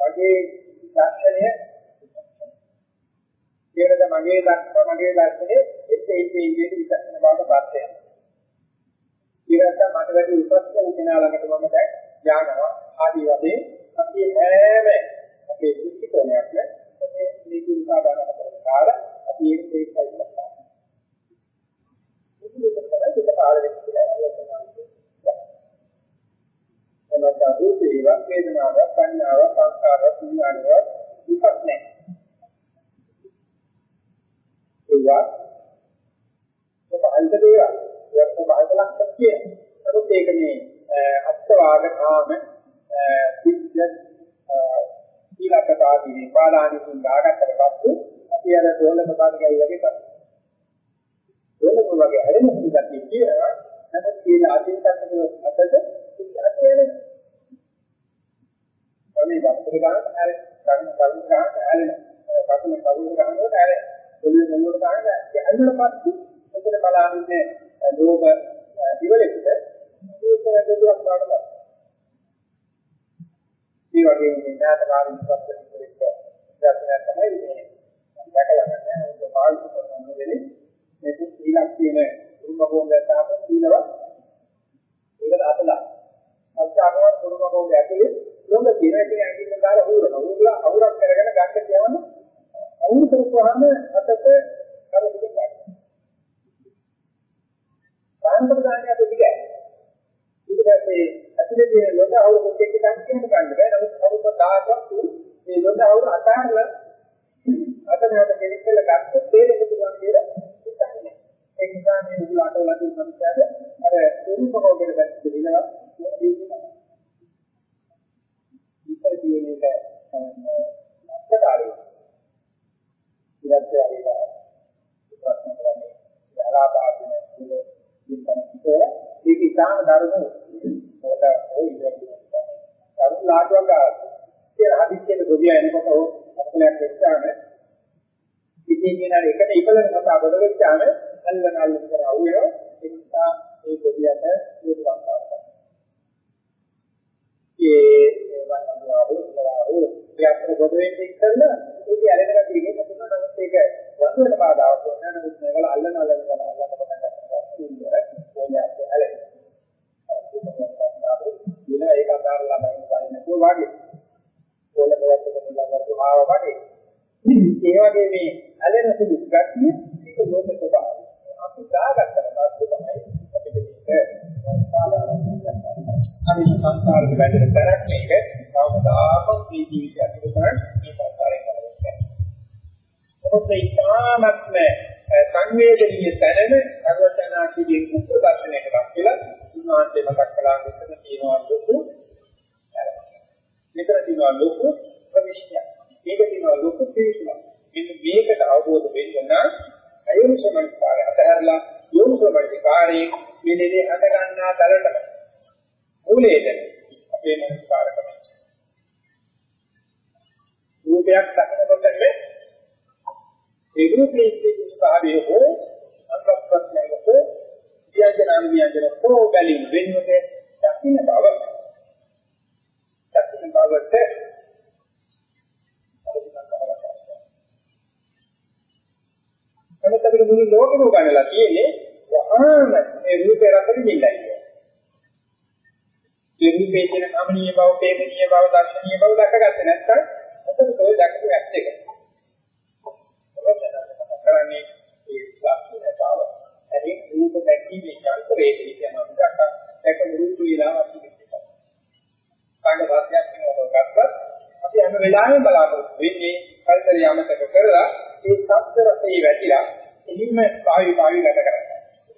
A: මගේ දර්ශනය කියනද මගේ දැක්ම මගේ දර්ශනය එතේ එතේ ඉන්නේ විචක්ෂණ බවට පත් වෙනවා. ඊට මට වැඩි උපස්තන කෙනා ළඟට මම දැන් යනවා ආදී වශයෙන් අපි හැම අපේ දෘෂ්ටි ක්‍රමයක් මේ මේක උපාදාන කරන කාල අපි ඒක දෙකයි කරනවා. ඒක තමයි ඒක කාල වෙච්ච එනත රූපේ වේදනාව සංඥාව සංස්කාර විඥානව දුකක් නැහැ. ඒවා සබහිත දේවල්. ඒක සබහිත ලක්ෂණ කියන්නේ. නමුත් ඒක මේ අත්වාද කාම පිච්ච ඊලකතාදී විපාදානිකුන් දාගත්තට පස්සේ අපි අර දෝලක පාඩකයි වගේ කරා. දෝලක වගේ හැරෙන සිද්ධියක් කියනවා. නමුත් කියන අතීතකද අතද ඉතිහාසයේ මේ වස්තු ගන්න හැරෙන කර්ම කර්ම ගන්න හැරෙන කර්ම කර්ම ගන්නකොට හැරෙන පොළේ මොනවද ගන්න ඒ අල්ලන පස්සේ එතන බලන්නේ ලෝක ඉවලෙකට ඒක දෙදුවක් ගන්නවා ඒ වගේම මේ ඥාත කාර්ය විශ්වාසයෙන් ඉතිරිච්ච දර්ශනය තමයි මේ දැකලා ගන්න ඕක පාවිච්චි කරන දෙන්නේ මේ සීලක් කියන උරුම භෝගය තමයි සීලවත් ඒකට අතලා අත්‍යවශ්‍ය උරුම භෝගය ඇතුලේ ලොඟ කියන එක ඇඟිල්ල දාලා හුරන උගලා අවුරක් කරගෙන ගන්න කියවන අවුරු කරපුවාම අතට අර ඉතින් ගන්න. සාන්ප්‍රදායික දෙවිග. ඊට පස්සේ ඇතුලේ තියෙන ලොඟ අවුරු කොටෙක් ගන්න කියන ගන්න බෑ. නමුත් අවුරු 10ක් මේ ලොඟ අවුරු අතාරලා අතනට කෙලිකල ගන්න තේරෙන්න පුළුවන් කියලා හිතන්නේ. ඒ නිසා මේ උගලා අතවලා තියෙන මනුස්සයද අර උරුම භෝගයට දැක්ක දිනවා. ඉතර කියන එක අත්කාරයි. ඉරත් වේලා ප්‍රශ්න කරන්නේ යාලාපාදින කුල ඉන්නකෝ ඒක ඉතාම දරුණු මොකද ඔය ඉන්නේ. දරුණු ලාටුවක් ආවා. ඒ හදිස්සියේ ගොඩිය එනකොට අපලයක් වෙච්චාම ඉතින් කියන එකට ඉපලන කතා බඩ වෙච්චාම අල්ලන අල්ලන කරවුව ඒ නිසා මේ පොදියට යොදවන්න ඕනේ. ඒ වන්දනාවෝ ඉතරාවෝ යාත්‍ර කොට වෙන්නේ ඉස්සෙල්ලා ඒක ඇලෙන කතියකින් තමයි නමුත් ඒක වස්තුවේ බාධාවක් වෙනවා නමුත් මේකල අල්ලන අල්ලන කරන අල්ලන පටන් ගන්නවා කියන්නේ පොලියක් ඇලෙන. ඉතින් ඒක අදාළ ළමයි වගේ වගේ පොළොවට දෙන්න ආව වගේ ඒ වගේ මේ ඇලෙන සුදු ගැටිය ඒක ලෝක ස්වභාවය. අපි දාගත්තට පස්සේ තමයි අපිට මේක අනිත් සංස්කාරක වැඩි කරක් මේක කවදාකවත් මේ ජීවිතය ඇතුළත මේ සංස්කාරයෙන් කරන්නේ. මොකද ඉතාමත්ම සංවේදනීය තැනම අරවචනාකීගේ කුප්ප දර්ශනයකට කියලා උන්වහන්සේ මතක් කළා මෙතන තියෙනවා ලොකු මෙතන තියෙනවා ලොකු ප්‍රවිෂ්ඨයක්. මේක තියෙනවා ලොකු පිළිසමක්. මෙන්න මේකට අවබෝධ වෙන්න නම් අයෝනිසමනිකාරය අතහැරලා යෝනිසමනිකාරයේ මේ දෙලේ හට ගන්නා තරට මූලයේද අපේ මනස්කාරකම. රූපයක් දකිනකොට මේ ඒ රූපයේ තියෙන ස්වභාවය හෝ අත්පත්‍යයක හෝ ව්‍යංජනාන ව්‍යංජන හෝ බැලින් වෙනුවට දකින්න බව. දකින්න බවට නමුත් අපිට මුළු ලෝකෙම ගන්නලා තියෙන්නේ වහාම මේ රූපේ රස විඳින්නයි. ඒ රූපේ තියෙන කමනීය බව, වේදනීය බව, දර්ශනීය බව දැකගත්තේ නැත්නම් මොකද ඔය දැකපු ඇත්ත එක. කරන්නේ ඒ ලක්ෂණ බව. එදින් රූප දැකීමේ යන්ත්‍රයේ කියන මොකක්ද? ඒක රූප විලාවක් තිබෙනවා. කාණ්ඩ වාක්‍යයක් වෙනකොට අපි හැම වෙලාවෙම බලාපොරොත්තු වෙන්නේ පරිසරය අමතක කරලා ඒ ශබ්ද රසයේ වැටිලා එහිම භාවි භාවි ගත කරගන්න.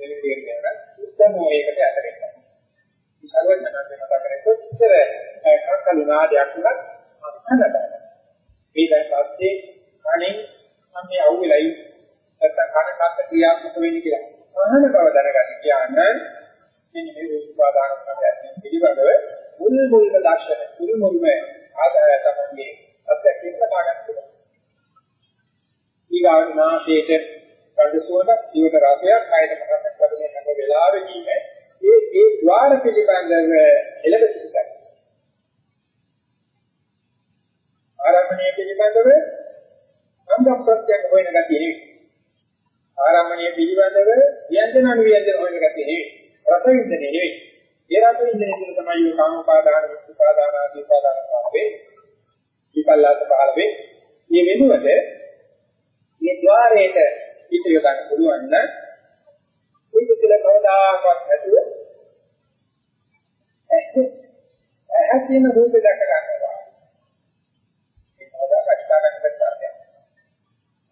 A: ඒක කියන්නේ උත්තම වේකට ඇතරෙන්න. මේ සර්වඥාන්සේ මතක කරේ කොච්චර කංකලු නාදයක් උනත් අහන්නට. මේ දැන් පස්සේ කණින් මම මේ අවුලයි නැත්නම් කන කත් ක්‍රියාත්මක වෙන්නේ කියලා. අහන බව දැනගන්න කියන්නේ මෙන්න මේ උත්පාදාන ප්‍රත්‍යක්ෂ පිළිබඳව මුල් මුල්ම දර්ශන මුල් මුල්ම ආදාය තමයි අත්‍යක්ෂ කරගන්න. ඊගාවට නාසයේට ගඳ සුවඳ, ජීවිත රසයක්, කායත මනසක් වගේ හැම වෙලාවෙදීම ඒ ඒ ద్వාර පිළිබඳව එළඹ සිටිනවා. ආරම්භණය පිළිබඳව සම්ප්‍රත්‍යයක් හොයන ගැතිය නෙවෙයි. ආරම්භණය පිළිබඳව ව්‍යංජන අනුව්‍යංජන හොයන ගැතිය නෙවෙයි. රස විඳින නෙවෙයි. ඒ රස විඳින එක තමයි ඔය කාම උපාදාන, විස්ස උපාදාන ආදී උපාදාන භාවේ. විපල්ලාස පහළ වේ. මේ වෙනුවට මේ ద్వාරයට හිත යොදන්න පුළුවන් නම් ඒක කියලා කවදාකවත් නැතුව ඇහැ කියන රූපේ දැක ගන්නවා. ඒක කවදාකවත් හිතා ගන්න බැහැ.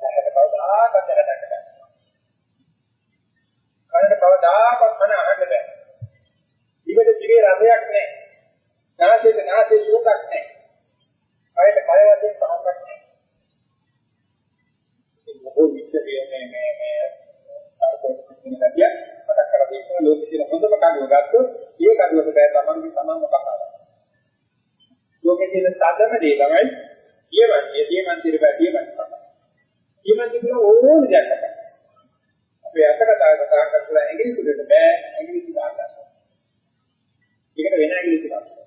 A: ඇහැට කවදාකවත් දැක ගන්න බැහැ. කනට කවදාකවත් කන අහන්න බැහැ. දිවට දිවේ රසයක් නැහැ. නාසයට නාසයේ සුවඳක් නැහැ. කයට කය වශයෙන් පහසක් නැහැ. බොහෝ විට මේ මේ මේ අරකොටින් ගතිය මතක් කරලා තියෙන ලෝකෙ තියෙන හොඳම කඩුව ගත්තොත් ඒ කඩුවට බෑ තමන්ගේ තමන්ම කපනවා. ලෝකෙ තියෙන සාධම දේ තමයි කියවන්නේ දියමන්තිර බෑ දියමන්ති. දියමන්ති කියන ඕන දෙයක් කරා. අපේ අත කතා කතා කරලා ඇඟිලි තුඩට බෑ ඇඟිලි තුඩ ගන්න. ඒකට වෙන ඇඟිලි තුඩක්.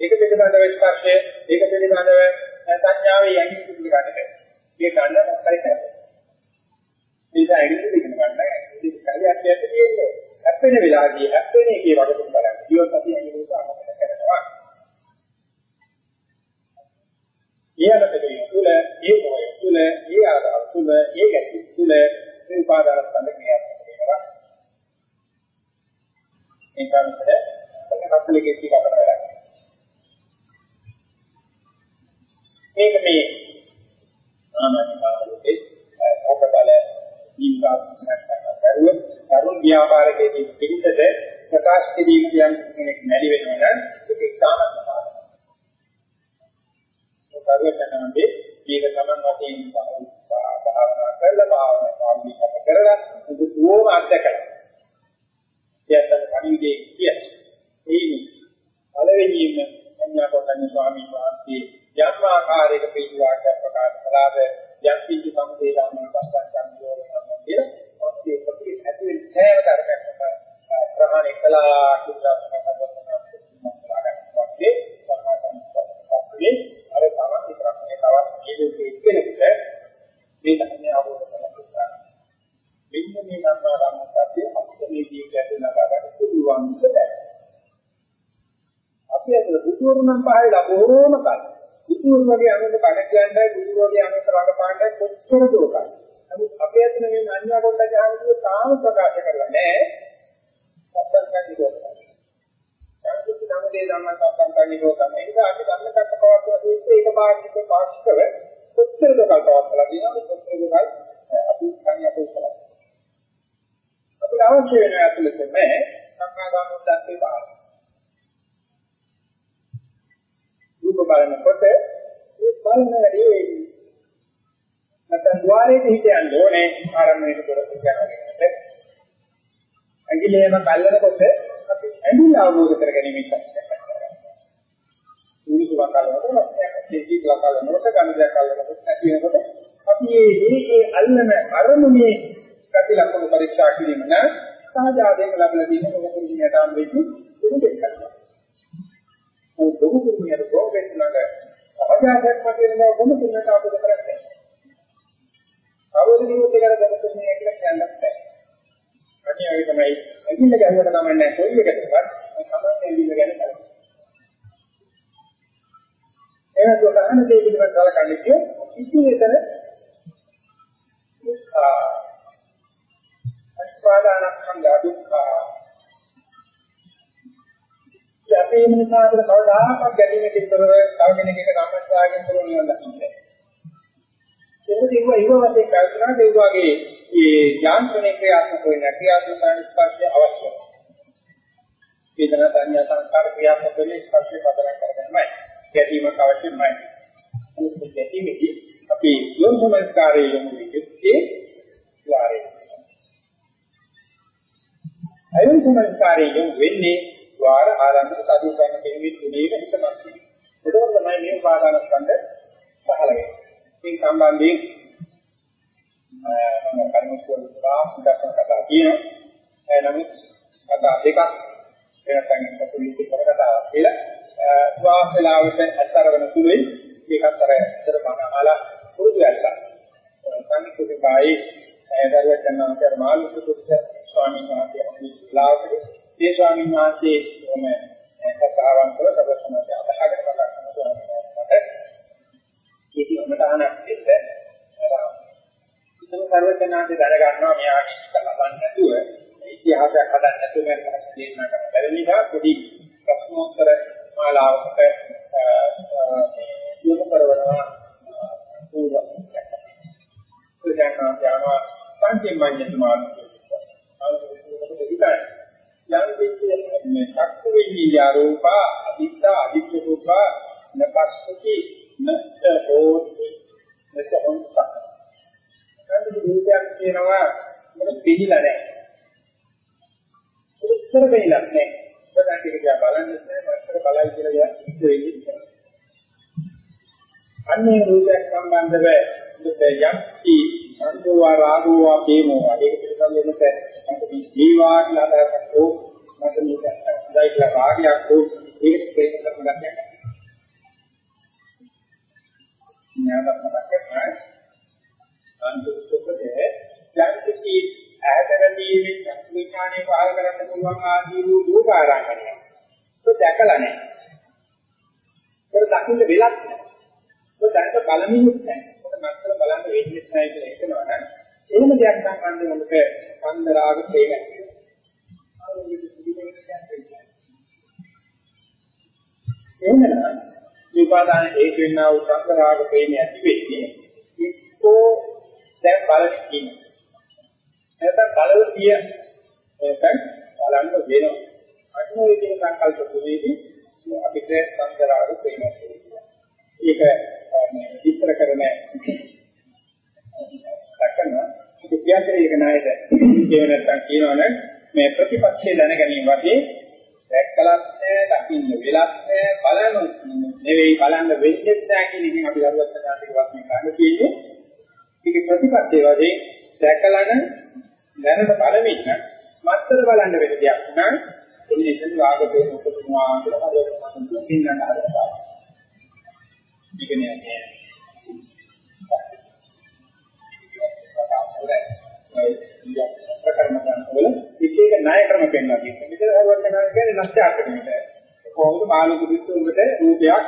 A: ඒක පිළිබඳව ස්පර්ශය ඒක පිළිබඳව සංඥාවේ යන්නේ කිසි දෙයක් නැහැ. මේ ගන්න මොකක්ද කරන්නේ? මේක ඇඟිලි දෙකම ගන්න ඇඟිලි දෙකයි ඇත්තට තියෙන්නේ. හැප්පෙන වෙලාවදී හැප්පෙන එකේ වගතුම් බලන්න. ඊයොත් අපි ඇඟිලි උදාහරණ කරනවා. ඊයලකදී තුල ඒ මොය තුල ඒ ආදාර තුල ඒ ගැටි තුල මේ උපාදාන සම්පූර්ණයක් වෙනවා. ඒ කාරණේ හත්ලකේ ටික කරලා මේක මේ සාමාන්‍ය කාලයේ මොකදල ජීවිතාත්මකයක් කරුව තරුණ ව්‍යාපාරකයේ පිළිසද ප්‍රකාශ කිරීම කියන කෙනෙක් නැති වෙනවා නම් ඒක ඉතාමත් සමානයි. ඒ කරුවටනම්දී මේක තමන් වශයෙන් භාවනා කරලා භාවනා සාමිකත කරලා දුකෝම අත්දකලා. එයත් කණිවිඩේ කිය. ඒ පළවෙනිම සංඥා කොට සර්වඥ ස්වාමීන් වහන්සේ යම් ආකාරයක පිළිවාක්‍ය ප්‍රකාශ කළාද යම් කිසි සම්පේ ධර්මයන් පස්සක් යනවා කියලා ඔස්සේ ප්‍රති ඇති වෙන සෑම ධර්මයක්ම ප්‍රමාණය කළා කියලා වගේ සමාධිපත්තියේ අර සමාධි ප්‍රශ්නේ තවත් ජීවිතයේ කෙනෙකුට මේ ධර්මය අවබෝධ කරගන්න. මෙන්න මේ ධර්ම රාමකත්වයේ අපිට මේ ජීවිතය ලබා ගන්න පුළුවන් දෙයක්. අපි අද බුදුරුණන් පහේලා බොහෝම කල්. බුදුරුණ වගේ අනුන්ට බණ කියන්නයි බුදුරුණ වගේ අනුන්ට රඟපාන්නයි කොච්චර දෝකයි. නමුත් අපේ අතන මේ අන්‍යා කොට ජානකව තාම ප්‍රකාශ කරලා නැහැ. සම්බන්ධයෙන් නිරෝධය. යම්කිසි සම්දේ ධර්ම සම්බන්ධයෙන් නිරෝධය. ඒ නිසා අපි ධර්ම කටකවත්ව සිට ඒක පාඩික පාස්කව කොච්චර දෝකල් පවත්ලා දිනවද කොච්චර දෝකල් අපි කන්නේ අපේ කරලා. අපිට අවශ්‍ය වෙන ඇතුළත මේ සම්මාදාන උද්දත්තේ පාඩ. රූප බලනකොට ඒ බලන වැඩි වෙන්නේ. නැත්නම් ద్వාරයේ හිටියන්න ඕනේ ආරම්භයේ කොට කියනකට. ඇඟිල්ලේම බල්ලනකොට අපි ඇඟිල්ල අවබෝධ කරගැනීම ඉස්සරහට. උණුසුම කලනකොට දෙකී කලනකොට ගණිතය කලනකොට ඇති වෙනකොට අපි මේ මේ අල්ලන අරමුණේ ගති ලක්ෂණ පරීක්ෂා කිරීම නම් සහජාවයෙන් ලැබලා තියෙන මොකද කියන්නේ තාම වෙන්නේ දුක දෙකක්. ඒ දුක කියන්නේ රෝගෙත් ළඟ සහජාවක් වශයෙන් මොකද කියන්නට අපිට කරන්නේ. අවබෝධ නිමිති කර ගන්න කියලා කියන්නත් බෑ. අනිත් ඒ තමයි ඇඟිල්ල ගැහුවට තමයි නැහැ කොයි එකකටවත් තමයි ඇඟිල්ල ගැන කරන්නේ. එහෙනම් උදාහරණ දෙකක් පිළිබඳව කලකන්නේ කිය ඉතිවිතර දුක්ඛ අස්පාදානස්කන්ධ දුක්ඛ යපේ මිනිසාට කවදාකවත් ගැටීමකින් තොරව තව කෙනෙක්ගේ රාමස්වාගෙන් තොරව නිවන් දකින්නේ. ඒක දිගුව ඉව වශයෙන් කල්පනා දෙව්වාගේ මේ යාන්ත්‍රණේ ක්‍රියාත්මක වෙන ක්‍රියාත්මක ස්පර්ශය අවශ්‍යයි. වේදනා සංඥා සංස්කාර ක්‍රියාත්මක වෙන ස්පර්ශය පදනම් කරගන්නමයි. ගැටීමක් අවශ්‍යමයි. අනිත් ගැටීමේදී අපි යොමුමස්කාරයේ යොමු වෙන්නේ ద్వාරේ. අයොමුමස්කාරයේ යොමු වෙන්නේ ద్వාර ආරම්භක සාධු කරන කෙනෙකුගේ තුනේ වෙනසක්. ඒකෝර තමයි මේ උපාදාන ස්කන්ධ පහළ වෙන්නේ. මේ සම්බන්ධයෙන් මම කර්මස්වල ප්‍රාප්තකම් කතා කියනවා. නමුත් කතා දෙකක් වෙනසක් පොලිසි කරකටා කියලා වාස් වේලාවට අතරවන තුරුයි මේකත් අර ඉතර මම අහලා පුරුදු වෙලා. සංකීර්ණ කායේ දරුවත් කරනවා කර මාළුක පුත්‍ර ස්වාමීන් වහන්සේ අපිලාවට ඒ ස්වාමීන් වහන්සේ මොම කතාවන් කර සබසනට අදහගෙන කතා කරනවා. කීටි අමතහනක් දෙන්න ඉතින් සර්වඥාන්සේ දැන ගන්නවා මෙයාට ලබන්න නැතුව ඉතිහාසයක් හදන්න නැතුව මම දේශනා කරන්න බැරි නිසා පොඩි ප්‍රශ්නෝත්තර මාලාවකට යොමු කරනවා පූර්ව. සුජානා යනවා පංචමඤ්ඤ මාර්ගය. යම් කිසි මේ චක්කු විඤ්ඤා රූප අදිත්ත අදිත්‍ය රූප නපස්සති නච්ච හෝති නච්ච හොන්සක්. කන්ද රූපයක් කියනවා මොකද පිළිලා නැහැ. උත්තර වෙයිලක් නැහැ. ඔබට ඒක දිහා බලන්න නැහැ මත්තර බලයි කියලා ඉස්ස වෙන්නේ. අන්නේ සංදරාග ප්‍රේම ඇති පෙන්වලා තියෙනවා. මෙතන හරුවත් කරනවා කියන්නේ නැස්ත්‍යාකරණයට. කොහොමද මාළු දුක්තු උඹට රූපයක්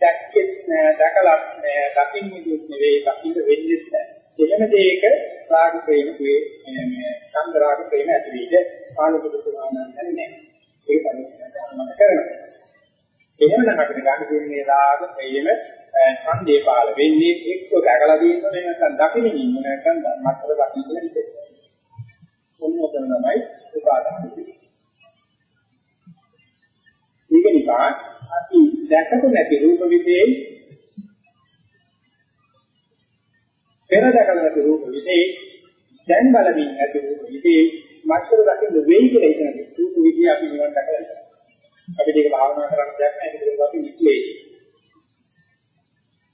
A: දැක්කෙත් නෑ, දැකලත් නෑ, දකින්න දුක් නෙවෙයි, දකින්න වෙන්නේ නෑ. එහෙම දෙයක රාග ප්‍රේම වේ මේ ඡන්ද රාග ප්‍රේම ඇති වෙයිද මාළු දුක්තු ආනන්දන්නේ නෑ. ඒක පරිස්සමෙන් මත කරනවා. එහෙමනම් අපිට ගන්න තියෙන්නේ රාග ප්‍රේම ඡන්දේ පාල වෙන්නේ එක්ක දැකලා තියෙනවා නැත්නම් දකින්න ඉන්න නැත්නම් මත්තර දකින්න කියලා හිතෙනවා. මොනවද තමයි උපාදාන වෙන්නේ. ඒක නිසා අපි දැකපු නැති රූප විදේ පෙර දැකලා නැති රූප විදේ දැන් බලමින් නැති රූප විදේ මත්තර දකින්න වෙයි කියලා හිතන රූප විදේ අපි නිවන් දැකලා අපි මේක භාවනා කරන්න දෙයක් නැහැ ඒක අපි නිත්‍යයි.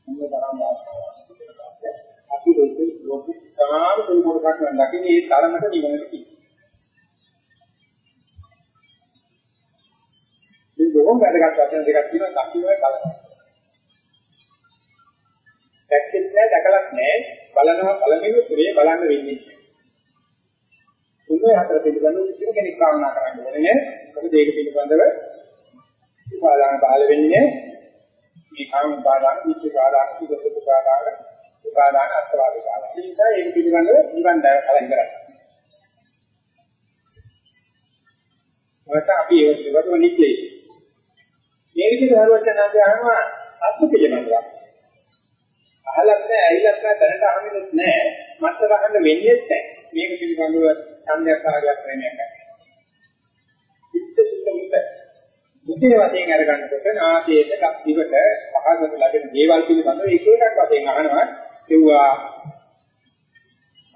A: මොනතරම් අපි ලෝකෙ ලෝකෙ සමාන කුරුකක් නම් දකින්නේ ඒ තරමට නිවනට තියෙනවා. මේ බොහොම වැදගත් වචන දෙකක් තියෙනවා දකින්නේ බලනවා. දැක්කෙත් නෑ දැකලත් නෑ බලනවා බලන්නේ පුරේ බලන්න වෙන්නේ. තුනේ හතර පිළිබඳව කිසි කෙනෙක් භාවනා කරන්න ඕනේ නෑ. මොකද ඒක පිළිබඳව උපාදාන බාල වෙන්නේ මේ කාම උපාදාන, විච්ඡ උපාදාන, සුඛ උපාදාන, උපාදාන අත්වාද උපාදාන. ඒ නිසා ඒක පිළිබඳව නිවන් දැක කලින් කරන්නේ. මොකද අපි ඒක පිළිබඳව නිත්‍යයි. මේ විදිහට හරුවචනාදී අහනවා අත්තු පිළිබඳව. අහලත් නැහැ, ඇහිලත් නැහැ, දැනට අහන්නේ නැහැ. මත්තර අහන්න වෙන්නේ නැහැ. මේක පිළිබඳව සංඥාකාරයක් ප්‍රේමයක් නැහැ. මුදේ වශයෙන් අරගන්නකොට නාසයට දිවට පහකට ලැබෙන දේවල් පිළිබඳව එක එකක් වශයෙන් අහනවා ඒවා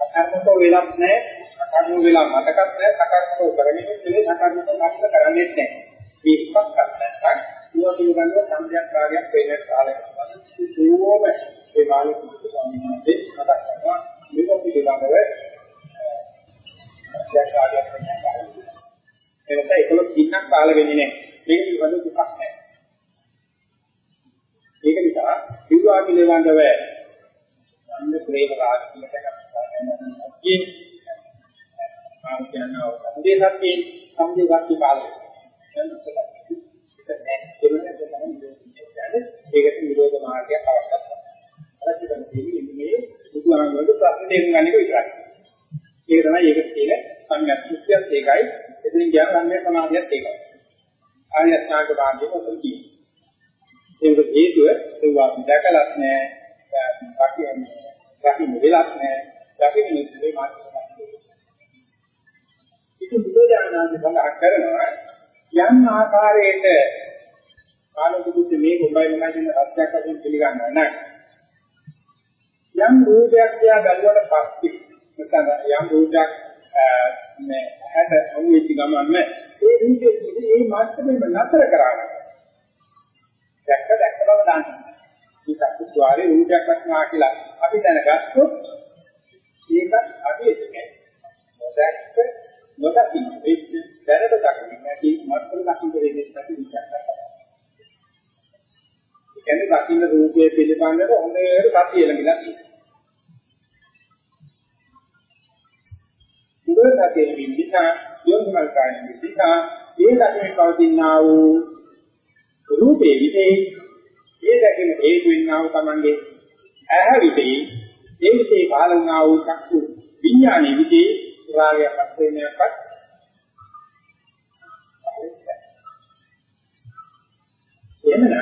A: අකර්මකෝ වෙලක් නැහැ අකර්ම වෙලා මතකත් නැහැ සකර්මකෝ කරන්නේ නෙවෙයි සකර්මකෝ නැත්නම් කරන්නේ නැහැ. මේ එකක් නැත්නම් ඒවා පිළිබඳව සංඥා කාර්යයක් වෙන කාලයක පස්සේ ඒ බාලක ස්වාමීන් වහන්සේ මතක් කරනවා මේක පිළිබඳව සංඥා කාර්යයක් වෙන කාලයක එනත 11 දිනක් කාල වෙන්නේ නැහැ. මේක පිළිබඳව දුකක් නැහැ. ඒක නිසා විවාහ පිළිබඳව අන්න ප්‍රේම රාජ්‍යයට ගන්නවා. ආ කියනවා සම්දේ සත්‍යයේ සම්දේ සත්‍ය කාලය. ඒකට විරෝධ මාර්ගයක් අවශ්‍යයි. අවශ්‍ය කරන දෙන්නේ මේ බුදුහාමුදුරුවෝ ප්‍රශ්න දෙන්න ගන්න එක විතරයි. ඒක තමයි ඒක තියෙන සංඥා සුත්‍යත් ඒකයි. එතනින් කියන සංඥා සමාධියත් ඒකයි. ආර්ය අෂ්ටාංග මාර්ගයේ මොකද කියන්නේ. ඒක හේතුව ඒවා දැකලත් නෑ, දකින්නේ දකින්න වෙලක් නෑ, දකින්න නෙමෙයි මාර්ගය. ඉතින් බුදුදානන්ද සඳහන් කරනවා යම් ආකාරයකට ආනන්දකුත් මේ කොඹයි මොනයි කියන අත්‍යක් වශයෙන් පිළිගන්නවා නෑ. යම් රූපයක් තියා බැලුවට පස්සේ නැත්නම් යම් රූපයක් මේ හැට අමුවිච්ච ගමන්ම ඒ රූපයේ මේ මාත්‍රෙම නතර කරාගෙන දැක්ක දැක්ක බව දාන්න. මේ සත්‍වාරේ රූපයක් වස්නා කියලා අපි දැනගත්තොත් ඒකත් අපි එන්නේ. නොදැක්ක නොදකින්න වෙච්ච දැනට දකින්න නැති මාත්‍ර දකින්න දෙන්නේ නැති විචාර කරනවා. ඒ කියන්නේ දකින්න රූපයේ පිළිබඳව හොඳට සතිය ලැබිලා තියෙනවා. සුරතකේ විදිහා යොමුල් කායන විදිහා ඒ දකින පවතිනා වූ රූපේ විදේ ඒ දකින හේතු වෙනා වූ තමන්ගේ ඇහැ විදේ ඒ විදේ කාලුණා වූ චක්කු විඥානයේ විදේ රාගයක් අත්දැකීමක් එමනම්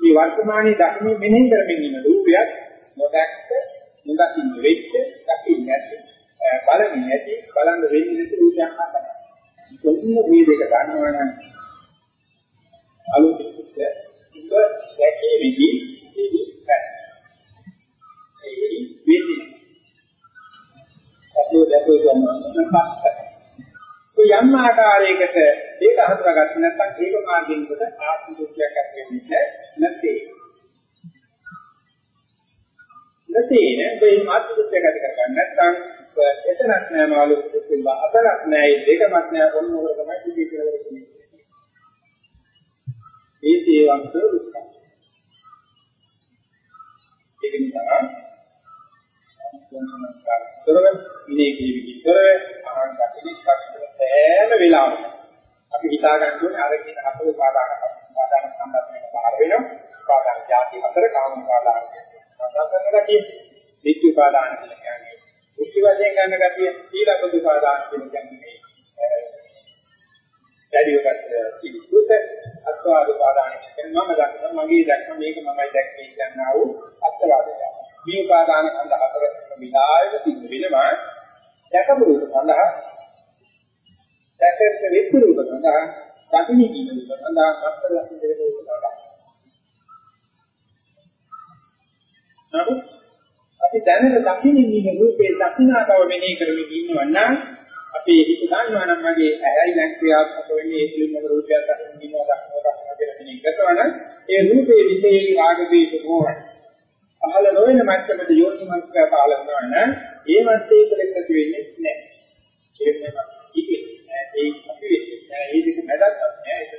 A: මේ වර්තමානයේ දකින්න මෙනෙහි කරමින් ඉන්න රූපයක් නොදැක්ක නොදකින්න වෙච්ච දකින්න නැති බලන්නේ නැති බලන්න වෙන්නේ නැති රූපයක් හදනවා. කොන්න මේ දෙක ගන්නවා නම් අලුත් ඉස්ස ඉස්ස දැකේ විදි ඉදි ඒ විදි. අපෝ දැකෝ ගන්නවා යම් ආකාරයකට ඒක හඳුනාගත්තේ නැත්නම් ඒක මාර්ගයෙන් කොට ආත්ම දෘෂ්ටියක් ඇති වෙන්නේ නැත්තේ. නැතේ නේ. මේ ආත්ම දෘෂ්ටියක් ඇති කරගන්න නැත්නම් එතනක් නෑ මාළු දුක්ඛින් අතරක් නෑ. දෙකමත් නෑ. ඔන්න ඔකට තමයි කිසි කියලා කියන්නේ. ඒ තේවන්ත දුක්ඛ. ඒක නිසා කරව ඉනේ කීවි කිතර ආහාර කටිනික් කටට සෑම වෙලාවකම අපි හිතා ගන්න ඕනේ අර කියන හතර පාදාන පාදාන සම්බන්ධයෙන් බාහිර වෙනවා. පාදාන જાති හතර කාම පාදාන. සම්බන්ධ කරගතිය. විච්ඡු පාදාන කියලා කියන්නේ මුක්ති වශයෙන් ගන්න ගතිය සීලබ්බ උපාදාන කියන කියන්නේ දැඩිවකට සිදුත අත්වාද උපාදාන කියන්නේ මම දක්න මගේ දැක්ම මේක මමයි දැක්කේ කියනවා වූ අත්වාදය. මේ උපාදාන කන්ද හතර විලායක සිද්ධ වෙනවා. දැකපු රූප සඳහා දැකච්ච වෙච්ච රූප සඳහා දකින්න කියන රූප සඳහා අත්තර ලක්ෂණ දෙක රූප සඳහා. නමුත් අපි දැනට දකින්න ඉන්න රූපේ දකින්නකව මෙනෙහි කරමින් ඉන්නවා නම් අපි හිත ගන්නවා නම් මගේ ඇයි දැන් ක්‍රියාත්මක වෙන්නේ ඒ පිළිබඳ රූපයක් දකින්න ඉන්නවා දක්නවා දක්නවා කියලා මෙනෙහි කරනවා නම් ඒ රූපේ විශේෂ රාගදී මොහොත පහළ නොවන මට්ටමට යෝනිමස්ක පහළ වෙනවා නම් ඒ මට්ටේ කෙලෙස් ඇති වෙන්නේ නැහැ. කියන්නේ. ඉතින් ඒ අපි වෙන්නේ ඒ දෙක මැදක් නැහැ. ඒක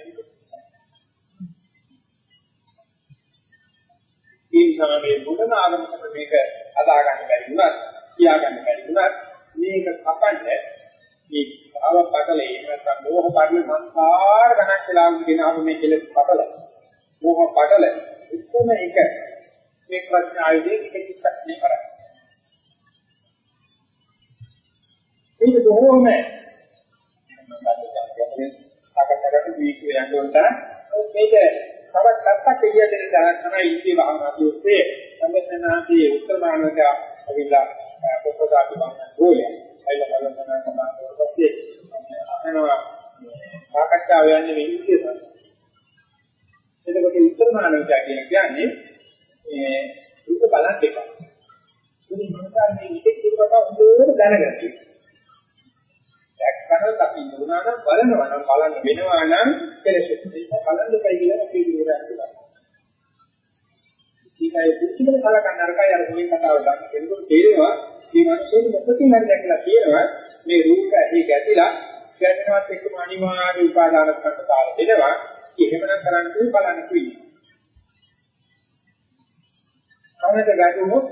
A: ඒ නිසා මේ මොනම ආගමකට මේක අදා ගන්න බැරි වුණත්, කියා ගන්න බැරි වුණත් මේක කපන්නේ මේ භාව පටලේ නැත්නම් මෝහ පටල සංසාර ගණක් වෙලා වුණ ආව මේ කෙලෙස් පටල. මෝහ පටල එක්කම එක මේ ප්‍රඥායුදී එක චිත්තක් නේ කරන්නේ. ඒක බොහෝම මම සාකච්ඡාකට දීකු යන්න උන්ට මේක තවත් පැත්තක් එළියට දෙන්න තමයි ඉන්නේ භාවනා දෝෂේ සම්මතනාදී උත්තර මානවක අවිලා පොතදාති වන්න ඕනේ අයිල බලන්න තමයි අහනවා සාකච්ඡාව යන්නේ මේ විදිහට එතකොට උත්තර මානවක කියන කියන්නේ මේ දුක බලන්න එපා ඉතින් මොකක්ද මේ ඉතිරි දුක හොඳට දැනගන්න දැක්කම අපි නුනා නම් බලනවා නම් බලන්න වෙනවා නම් කෙලෙසෙත් බලන්න දෙපයි කියලා අපි විවරයක් කරනවා. ඊකයි කිසිම කලකන් නරකයි අර මුලින් කතාව ගන්න. එතකොට තේරෙනවා මේ මිනිස්සුන් මොකකින් හරි දැකලා තියෙනවා මේ රූප ඒක ඇතිලා ගැටෙනවත් එක්කම අනිවාර්ය උපාදාන කරන්න කාල දෙනවා. එහෙමනම් කරන්නේ බලන්න කිව්වේ. කනට ගැටුනොත්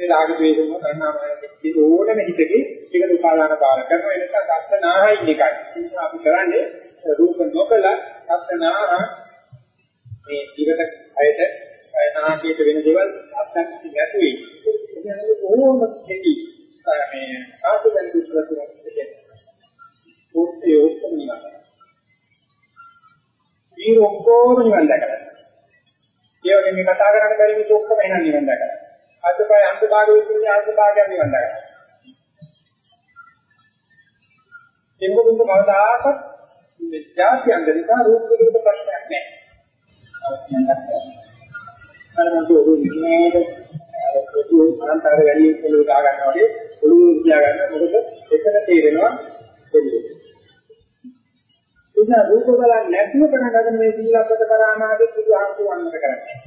A: මේ රාග ද්වේෂ මොහ තණ්හාමාන ඕනම හිතකේ ඒකට උපාදාන බාර කරනවා ඒ නිසා දස්සනාහයි එකයි. ඒක අපි කරන්නේ රූප නොකල දස්සනාහ මේ ජීවිත අයට නාමයට වෙන දේවල් අත්දැකී නැතුයි. ඒ කියන්නේ ඕනම දෙකි මේ ආසුබෙන් දුස්සලතුන දෙන්නේ. ඕකේ ඔක්කොම නිවන්. ඊ ඔක්කොම නිවන් දැකලා. ඒ වගේ මේ කතා කරන්න බැරි මිනිස්සු ඔක්කොම එහෙනම් නිවන් දැකලා. අදපය අන්තභාග විසින් අන්තභාගයක් නිවන් දැකලා. එංගොබුන්ට කවදාකවත් ජාති අංගනිකා රූප විදිහට ප්‍රශ්නයක් නැහැ. අර මම දුන්නේ අර පොදු අන්තර වැඩි පොළොව ගා ගන්නවා වගේ පොළොව තියා ගන්න මොකද එතන තේරෙනවා දෙන්නේ. ඉතින් රූප බලන්නේ නැතිව කරන මේ සීලබ්බත කරාමාගේ සුදුහාතු වන්නට කරන්නේ.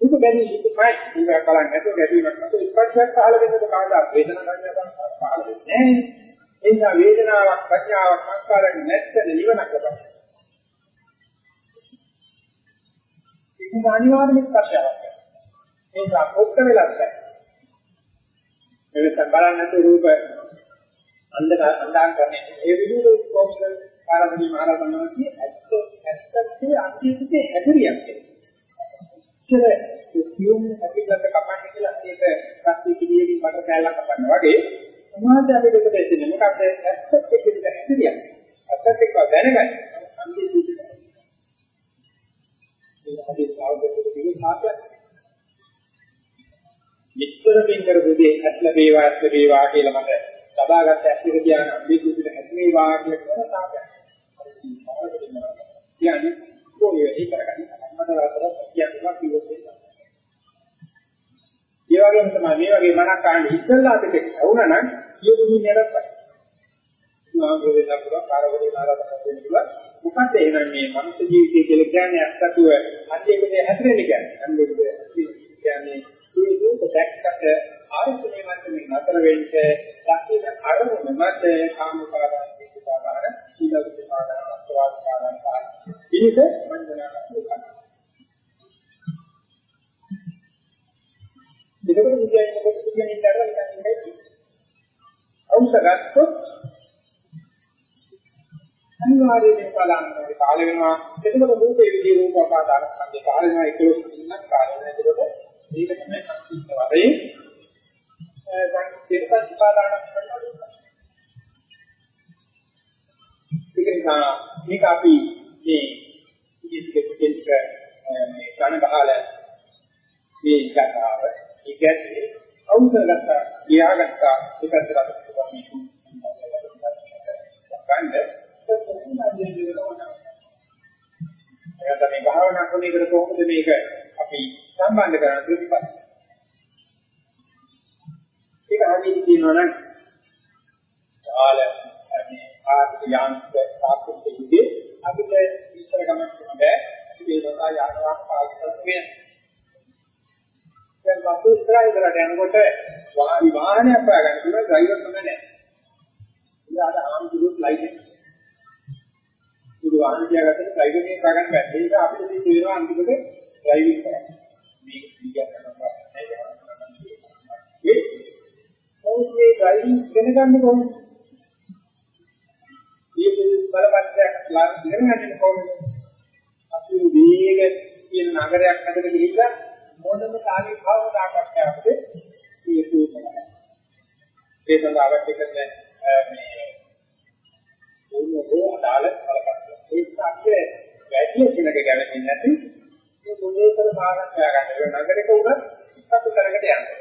A: රූප බැරි ඉතිපයි ඉතින් බලන්නේ නැතුව ගැටීමක් නැතුව ස්පර්ශයක් පහළ වෙනකොට කාටවත් වේදනාවක් නැත්නම් පහළ වෙන්නේ නැහැ. ඒ නිසා වේදනාවක් ප්‍රඥාවක් සංස්කාරයක් නැත්නම් නිවනක් ලබන්නේ. ඒක අනිවාර්යම ස්පර්ශයක්. ඒ නිසා ඔක්ක වෙලක් නැහැ. මෙලෙස බලන්න නැතුව රූප අන්ධක අන්ධාන් කරන්නේ. ඒ විදිහට කොම්සල් කාරණී මහරහතන් වහන්සේ ඇත්ත ඇත්තටම අන්තිමේ හැදිරියක් කියලා. ඉතින් සියුම් අපිට කපන්න කියලා ඒක ප්‍රති කිරියකින් මට කැලලක් කපන්න වගේ සමාජ අපිට දෙන්නේ මොකක්ද ඇත්තට පිළිද ඇතිරියක් ඇත්තට ඒක දැනගන්න. අන්තිම සූත්‍රය. මේ අපි සාවකතුක පිළිගන්න සාකච්ඡා මිත්‍ර පින්කර බුදේ ඇත්ල වේවා ඇත්ල වේවා කියලා මට ලබාගත් ඇත්තට කියන අන්තිම සූත්‍රය ඇත්ල වේවා කියලා කරන සාකච්ඡා කියන්නේ කොහේ ඒක කරගන්න? මට රටට කියනවා කිව්වොත් ඒ වගේම තමයි මේ වගේ මනක් ආන්නේ ඉස්සල්ලා අපිට වුණා නම් කියපු දුන්නේ නැරපයි. නාමය වෙන්න පුළුවන් කාර්යවලදී නාරකට වෙන්න පුළුවන් මොකද එහෙනම් මේ මනුස්ස ජීවිතය කියලා කියන්නේ අත්තුව අන්තිමට හැදෙන්න කියන්නේ අන්තිමට කියන්නේ. වැඩි දිනක ගැවෙන්නේ නැති මේ මොලේතර භාගයක් ගන්න. ඒ නගරයක උනත් ඉස්සතු කරකට යනවා.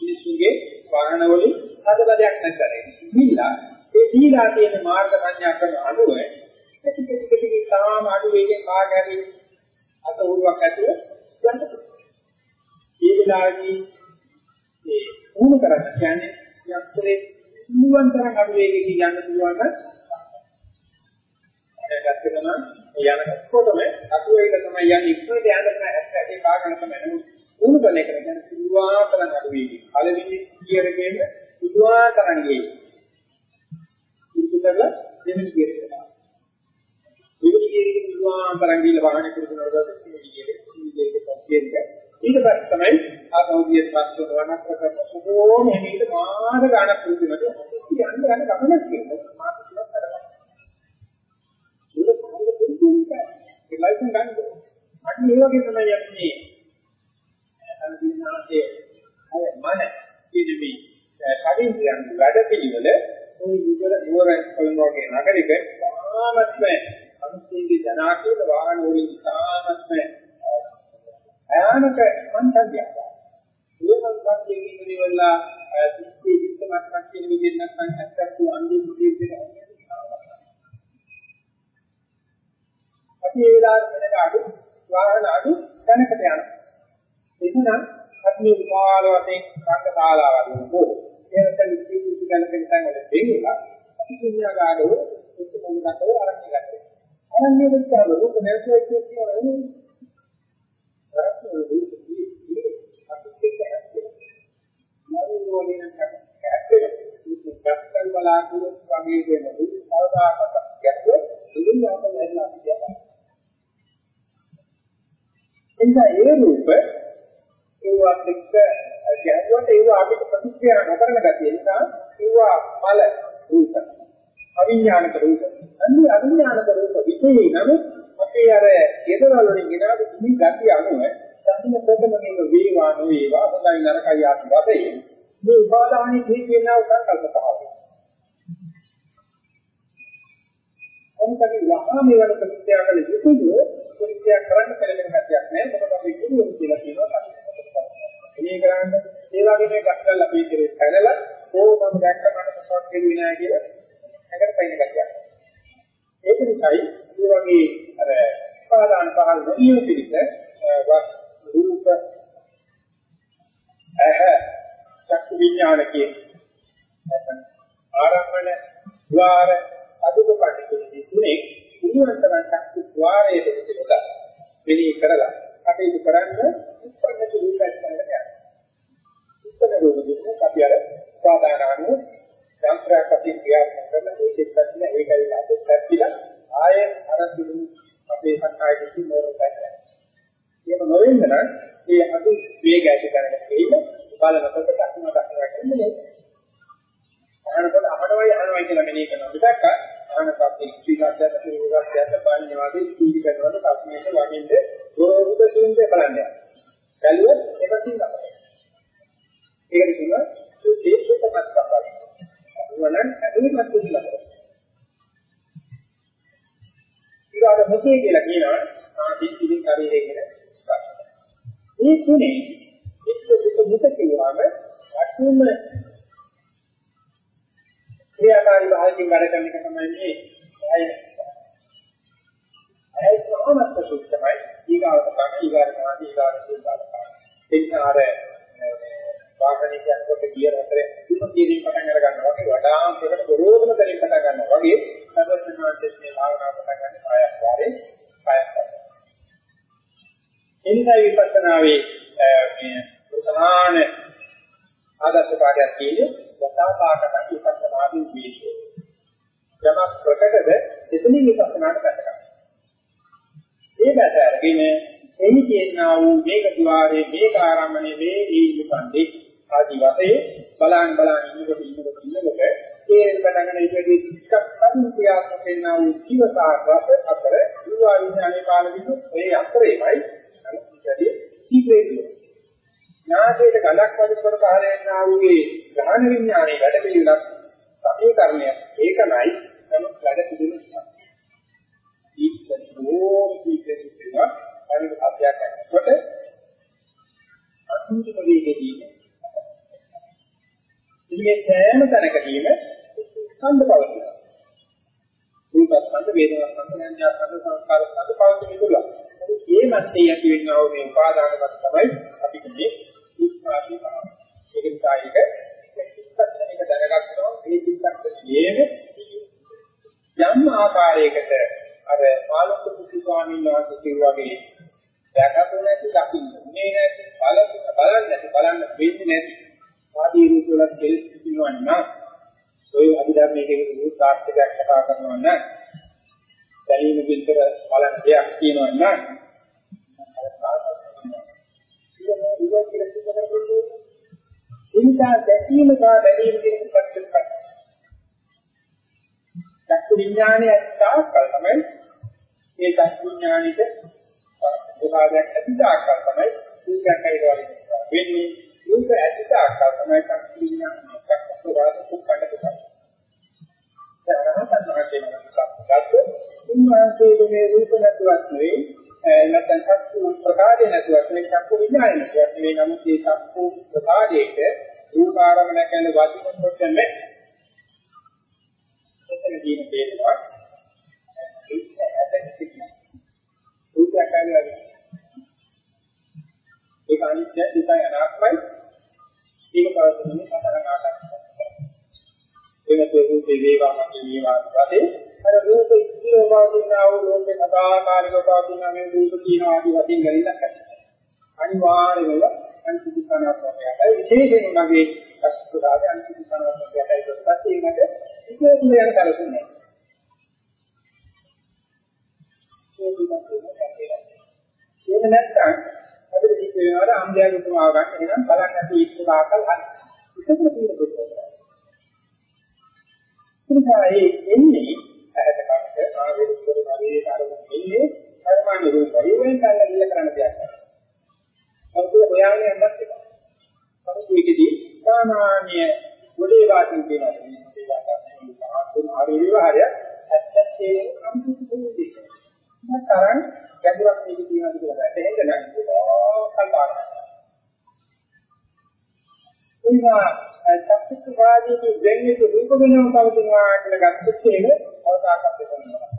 A: මිනිස්සුගේ වාහනවලින් හදබදයක් නැතරේ. දීලා ඒ දීලා තියෙන මාර්ග සංඥා කරන අනුව ටික ටික ටික ටික තාම අඩු වේගෙන් කාගෑරි අත උරුවක් ඇතුව යන්න පුළුවන්. ඒ වෙලාවේදී මේ වුණ කරන්න කියන්නේ යන්ත්‍රේ මුවන් තරම් අඩු වේගකින් යන්න පුළුවන් නම් ගත්ත ගමන් යනකොටම අතුවේක තමයි යන්නේ ඉක්මනට යන්න තමයි ඇත්තටම කාගන තමයි උණු කරන එක කියන්නේ පුදුආතරන් අඩු වේගය. පළවෙනි ගියර ගේන්න පුදුආතරන් ගියේ. පුරුදු කරලා දෙවෙනි ගියර එකට. දෙවෙනි ගියරේ පුදුආතරන් ගිහලා වාහනේ පුරුදු කරනකොට දෙවෙනි ගියරේ මේක පස්සේ ඊට පස්සේ තමයි ආපෞදියේ පස්සේ වණක් කරන ඕම මේක මාන ගානක් පුරුදු වෙනකොට කියන්න ගන්න ගමනක් කියනවා. මාත් කිව්වත් කරලා. ඒක කොහොමද පුරුදු වෙන්නේ? ඒ ලයිසන් ගන්න. අන්න ඒ වගේ තමයි අපි අන්තිමනාතේ අය මන කියන මේ කඩින් කියන්නේ වැඩ පිළිවෙල මේ විතර නුවර කොළඹගේ නගරික තාමත්ම අනුසීගේ ජනාකීය වාහන වලින් තාමත්ම භයානක සංකල්පයක්. ඒ සංකල්පයේ ඉතිරිවලා දිස්ත්‍රි විස්තමක් කියන විදිහට නැත්නම් ඇත්තට අන්තිම ජීවිතේ අපි ඒ වෙලාවට වෙනක අඩු වාහන අඩු දැනකට යනවා. එතන අපි මේ විශාල වශයෙන් සංඝශාලාවල් වල ඒකට විශ්ව විද්‍යාලයක තැන් වල දෙන්නා අපි කියනවා ගාඩෝ ඒක මොනකට අරන් ගත්තා. අරන් ඉස්සරහ රූප නැසෙයි කියනවා නේ. රත්න රූපී අපි කියන්නේ නවෝලින කැපේ ඉස්සරහ බලාපොරොත්තු වගේ වෙන කවදාකවත් ගැටුව ඉතින් අපේ ඇදලා කියනවා. එනිසා ඒ රූප ඒවත් එක්ක ගැහුවට ඒව අපිට ප්‍රතික්‍රියා නොකරන ගැතිය නිසා ඒවා මල රූප අවිඥානික රූප. අන්නේ අවිඥානික රූප විශේෂයි නමුත් අපේ අර යෙදවල වලින් ගෙනාවු කිසි ගැතිය අනුව දකින්න ප්‍රථමයෙන් වේවා නොවේවා හොඳයි නරකයි ආදී වශයෙන් මේ උපාදානයේ තේකේනව සංකල්ප පහයි මොකද වහා මේ වල ප්‍රතික්‍රියා කළ යුතුද? ප්‍රතික්‍රියා කරන්න පෙළෙන ගැතියක් නැහැ මොකද අපි කිව්වොත් කියලා කියනවා මේ කරන්නේ ඒ වගේ මේ ගස්කල් අපි ඉතිරි පැනලා ඕ මම දැක්ක මට මොකක්ද කෙරුවේ නෑ කියලා එකට පයින් ගැටියක්. ඒක නිසායි මේ වගේ අර පාදාන පහල් නොදියු පිළිස වත් රූප ඇහ චක්කු විඥානකේ ආරම්භන ద్వාර අදුක පටිච්චේ තුනේ කුණුවන්තරන් චක්කු ద్వාරයේ දෙකක මෙලී කරලා කටයුතු කරන්න උත්පන්න සුළුපත් කරගෙන යනවා. උත්පන්න රෝග දෙන්නේ අපි අර සාධාරණ යන්ත්‍රයක් අපි ක්‍රියාත්මක කරන ඒකෙත් පැත්තන ඒකයි අපේ පැත්තට ආය අර තිබුණු අපේ සංකාය කිසි මොරකට. ඒක නොවෙන්න නම් මේ අතු වේග ඇති කරගෙන ඉන්න බලනකොට දක්න දක්න කියන්නේ අහනකොට අහනවයි අහනවයි කියලා මෙනෙහි කරනවා මිසක් අහනපත් ඉස්තිගතයට පිළිගත්තට බලන්නේ වගේ ඉස්තිගි කරනකොට ප්‍රශ්නෙට වගින්ද ගොරෝසුද සුන්දේ බලන්නේ. බැලුවොත් ඒක තියෙනවා. ඒකට කියනවා සුදේශකමත් කරපස්. වලන් ඇතුළත් පුදුලක්. ඊගාට මොකේ කියලා කියනවා ආදී ඉදිරි ශරීරයේ කියන මේ තුනේ එක්ක දුක මුත කියවම අතුම ක්‍රියාකාරී භාවයෙන් වැඩ කරන එක තමයි මේ අය. අය කොහොමද සුත්තමයි ඊගාවට ගන්න ඊගාට ගන්න ඊගාට ඊගාට එක්කාර වාහනේ යනකොට ගියර අතරේ කිසිම කීරින් පටන් අර ගන්නවා වගේ වඩා දෙකට ගොරෝසුම දෙලින් පටන් ගන්නවා වගේ සර්වඥාන්තයේ භාවනා පටන් ගන්න ආයත් වාරේ ආයත් එනිසා විපස්සනාවේ මේ ප්‍රධාන ආදර්ශ කාර්යයක් කියන්නේ වතාපාකට විපස්සනාදී වීර්යය. යමක් ප්‍රකටද එතනින් විපස්සනාට පැත ගන්නවා. ඒ බැස අරගෙන එහි තියෙනා වූ මේක ద్వාරේ මේක ආරම්භනේ මේ ඊළුපන්දේ ආදි වශයෙන් බලන් බලන් ඉන්නකොට ඉන්නකොට ඉන්නකොට ඒ පටන් ඉතිරි ටිකක් කලින් ක්‍රියාත්මක වෙනා වූ ජීවසාරවත් අතර දුවා විඥානයේ කාල විදු ඒ අතරේමයි අනිත්‍යදී සීක්‍රේතිය. නාසයේ ගලක් වගේ කොට පහළ වෙනා වූ ඒ ගාහන විඥානයේ වැඩ පිළිවෙලක් සමීකරණය ඒකමයි නමුත් වැඩ පිළිවෙල ඉක්කෝ ඉක්කෝ අනිත් අධ්‍යයක් කරනකොට අන්තිම වේගයේදී ඉන්නේ සෑම තැනකදීම ස්කන්ධ පවතිනවා. රූපස්කන්ධ, වේදනාස්කන්ධ, සංඥාස්කන්ධ, සංස්කාරස්කන්ධ පවතින දුල. මේ මැත්තේ ඇති වෙනා වූ මේ උපාදානවත් තමයි අපි කියන්නේ උත්පාදී භාව. ඒක නිසා ඒක චිත්තක්ෂණයක දැනගන්නවා මේ චිත්තක්ෂණයේම යම් ආකාරයකට අර මාළුක පුදු ස්වාමීන් වහන්සේ කිව්වාගේ දැකපු නැති දකින්නේ නැති බලන්න බලන්න නැති බලන්න වෙන්නේ නැති ආදී රූප වල කෙලෙස් තිබුණා නම් ඔය අභිධර්මයේ රූප තාර්ථකයක් කතා කරනවා නම් දැනීම පිටර බලන්න දෙයක් තියෙනවා නම් ඉන්සා දැකීම සහ බැලීම කියන ප්‍රත්‍යක්ෂ චක්කු විඥානයේ තාක්කල් තමයි මේ චක්කු විඥානික උපාදයක් ඇති තාක්කල් තමයි රූපයක් ඇයිදවල වෙන්නේ රූප ඇති තාක්කල් තමයි චක්කු විඥානයේ චක්කු වාද කුක්කට තුනක් දැනගන්න ගත්ත උන්වහන්සේ මේ රූප නැතුවත් නෙවෙයි නැත්නම් චක්කු ප්‍රකාශය නැතුවත් මේ චක්කු විඥානය නැතුවත් නෙවෙයි. නමුත් මේ චක්කු ප්‍රකාශයේට රූප ආරම්භන කියන වචන කොටන්නේ එතන දින තේරෙනවා ඒක ඇත්තට සිද්ධ රූපයක් ආවද ඒක අනිත්‍ය දුකයි අනාත්මයි ඒක පවතින්නේ සතරන් ආකාරයි එනතේ රූපේ වේවාමකේ වේවා වශයෙන් අර රූප ඉස්තිරව පවතිනා වූ ලෝකේ සදාකාලිකව පවතිනා මේ රූප කියන ආදී වශයෙන් ගලිලා කරනවා අනිවාර්යයෙන්ම අනිත්‍යකනාත්මකයි විශේෂයෙන් මගේ අස්තුදාගේ අනිත්‍යකනාත්මකයි ඒකත් ඒකට විශේෂම යන කලකුන්නේ ඒක නැත්නම් අපිට ජීවිත වෙනවාද අම්බයාගේ උතුමාව ගන්න එනම් බලන්න නැති ඉස්සර ආකල් හරි. ඒකම තියෙන දෙයක්. ඉතින්යි එන්නේ ඇහැට කනට ආවේද ඉවර ශරීරයට අරමුණ එන්නේ කර්මාණි රූපය වෙන කල්ලා ඉල්ල කරන දෙයක්. මොකද හොයාගෙන යන්නත් එපා. නමුත් මේකෙදි සාමාන්‍ය ගොඩේ වාසිය කියනවා. ආරි විවහාරය ඇත්තට ඒ අමුතු දෙයක්. මතරන් ගැඹුරක් මේක තියෙනවා කියලා වැටහෙන්න නම් කල්පනා කරනවා. චක්කු වාදීදී දෙන්නේ රූප වෙනම පවතිනවා කියලා ගත්තොත් ඒක අවදාකත් වෙනවා.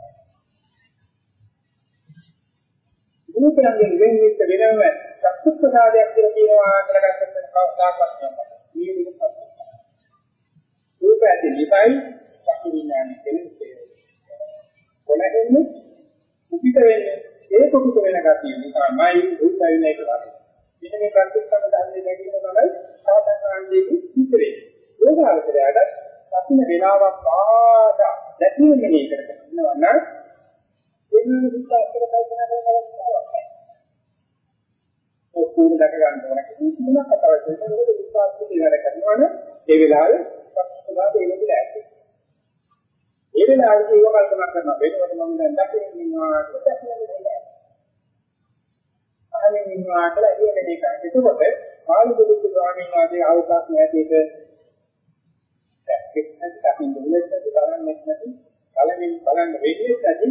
A: රූපයෙන් වෙන්විත් වෙනම චක්කු ප්‍රසාදයක් කියලා කියනවා කියලා ගත්තොත් අවදාකත් වෙනවා. මේ විදිහට රූප ඇති නිසයි චක්කු විඥානය කියන්නේ කොනහෙන්නේ කුපිත වෙන්නේ ඒ කුපිත වෙන ගතිය නිසාමයි රූප වෙන එක වගේ. මෙන්න මේ ප්‍රතිස්ථාන ධර්මයේ නැගීම තමයි සාධාරණදී කුපිත වෙන්නේ. යෝගාවචරයට සතින වේලාවක් ආදා දැකීම මෙහෙය කරගෙන ඉන්නවා නම් එන්නේ විස්තර කල්පනා කරන අවස්ථාවක් නැහැ. ඔක්කොම දැක ගන්න ඕන කිසිම කතාවක් නැහැ. ඒක විස්තර පිළිවෙල කරනවනේ ඒ වෙලාවේ සත්‍යතාව දෙන්නේ නැහැ. ඒ වෙලාවේදී ඒව කල්පනා කරන වෙනකොට මම දැන් දැකගෙන ඉන්නවා කියලා දැකලා නෑ. අහලින් ඉන්නවා කියලා එන්නේ මේක. එතකොට ආලුබුදු ස්වාමීන් වහන්සේ අවකාශ නැතිද දැක්කේ නැති කපින් දෙලෙත් බලන්නේ නැති කලින් බලන්න වෙන්නේ නැති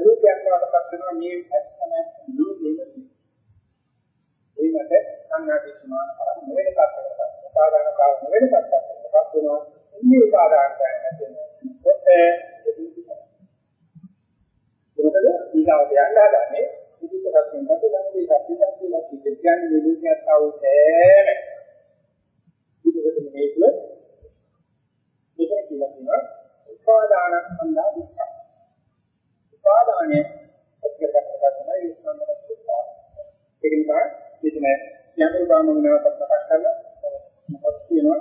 A: රූපයක් වඩපත් වෙනවා මේ ඇත්තම නුරු දෙන්නේ. ඒ මත සංඥාටි සමාන කරන වෙන කප්පකට උපාදාන කාරණ වෙන කප්පකට වෙනවා. ඉන්නේ උපාදාන කරන්නේ නැති කොට මොකද? ඊගාවට යන්න හදන්නේ විදිහට සත්‍යයෙන් ගත ළඟදී සත්‍යයක් කියලා කිව්වේ කියන්නේ විදිහට ආවෝ නෑම විදිහට මේක මේක කියලා කියනවා උපාදාන සම්දා දුක්ඛ උපාදානයේ අත්‍යකට කරගන්න ඒ සම්බන්ධතාව ඒක නිසා මෙතන යම් උදාම වෙනවට මතක් කරලා මොකක්ද කියනවා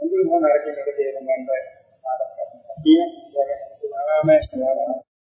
A: ඉතින් මොනවාරකේ මේක තේරුම් ගන්න ආරම්භ කරනවා. මේ වගේ තුනම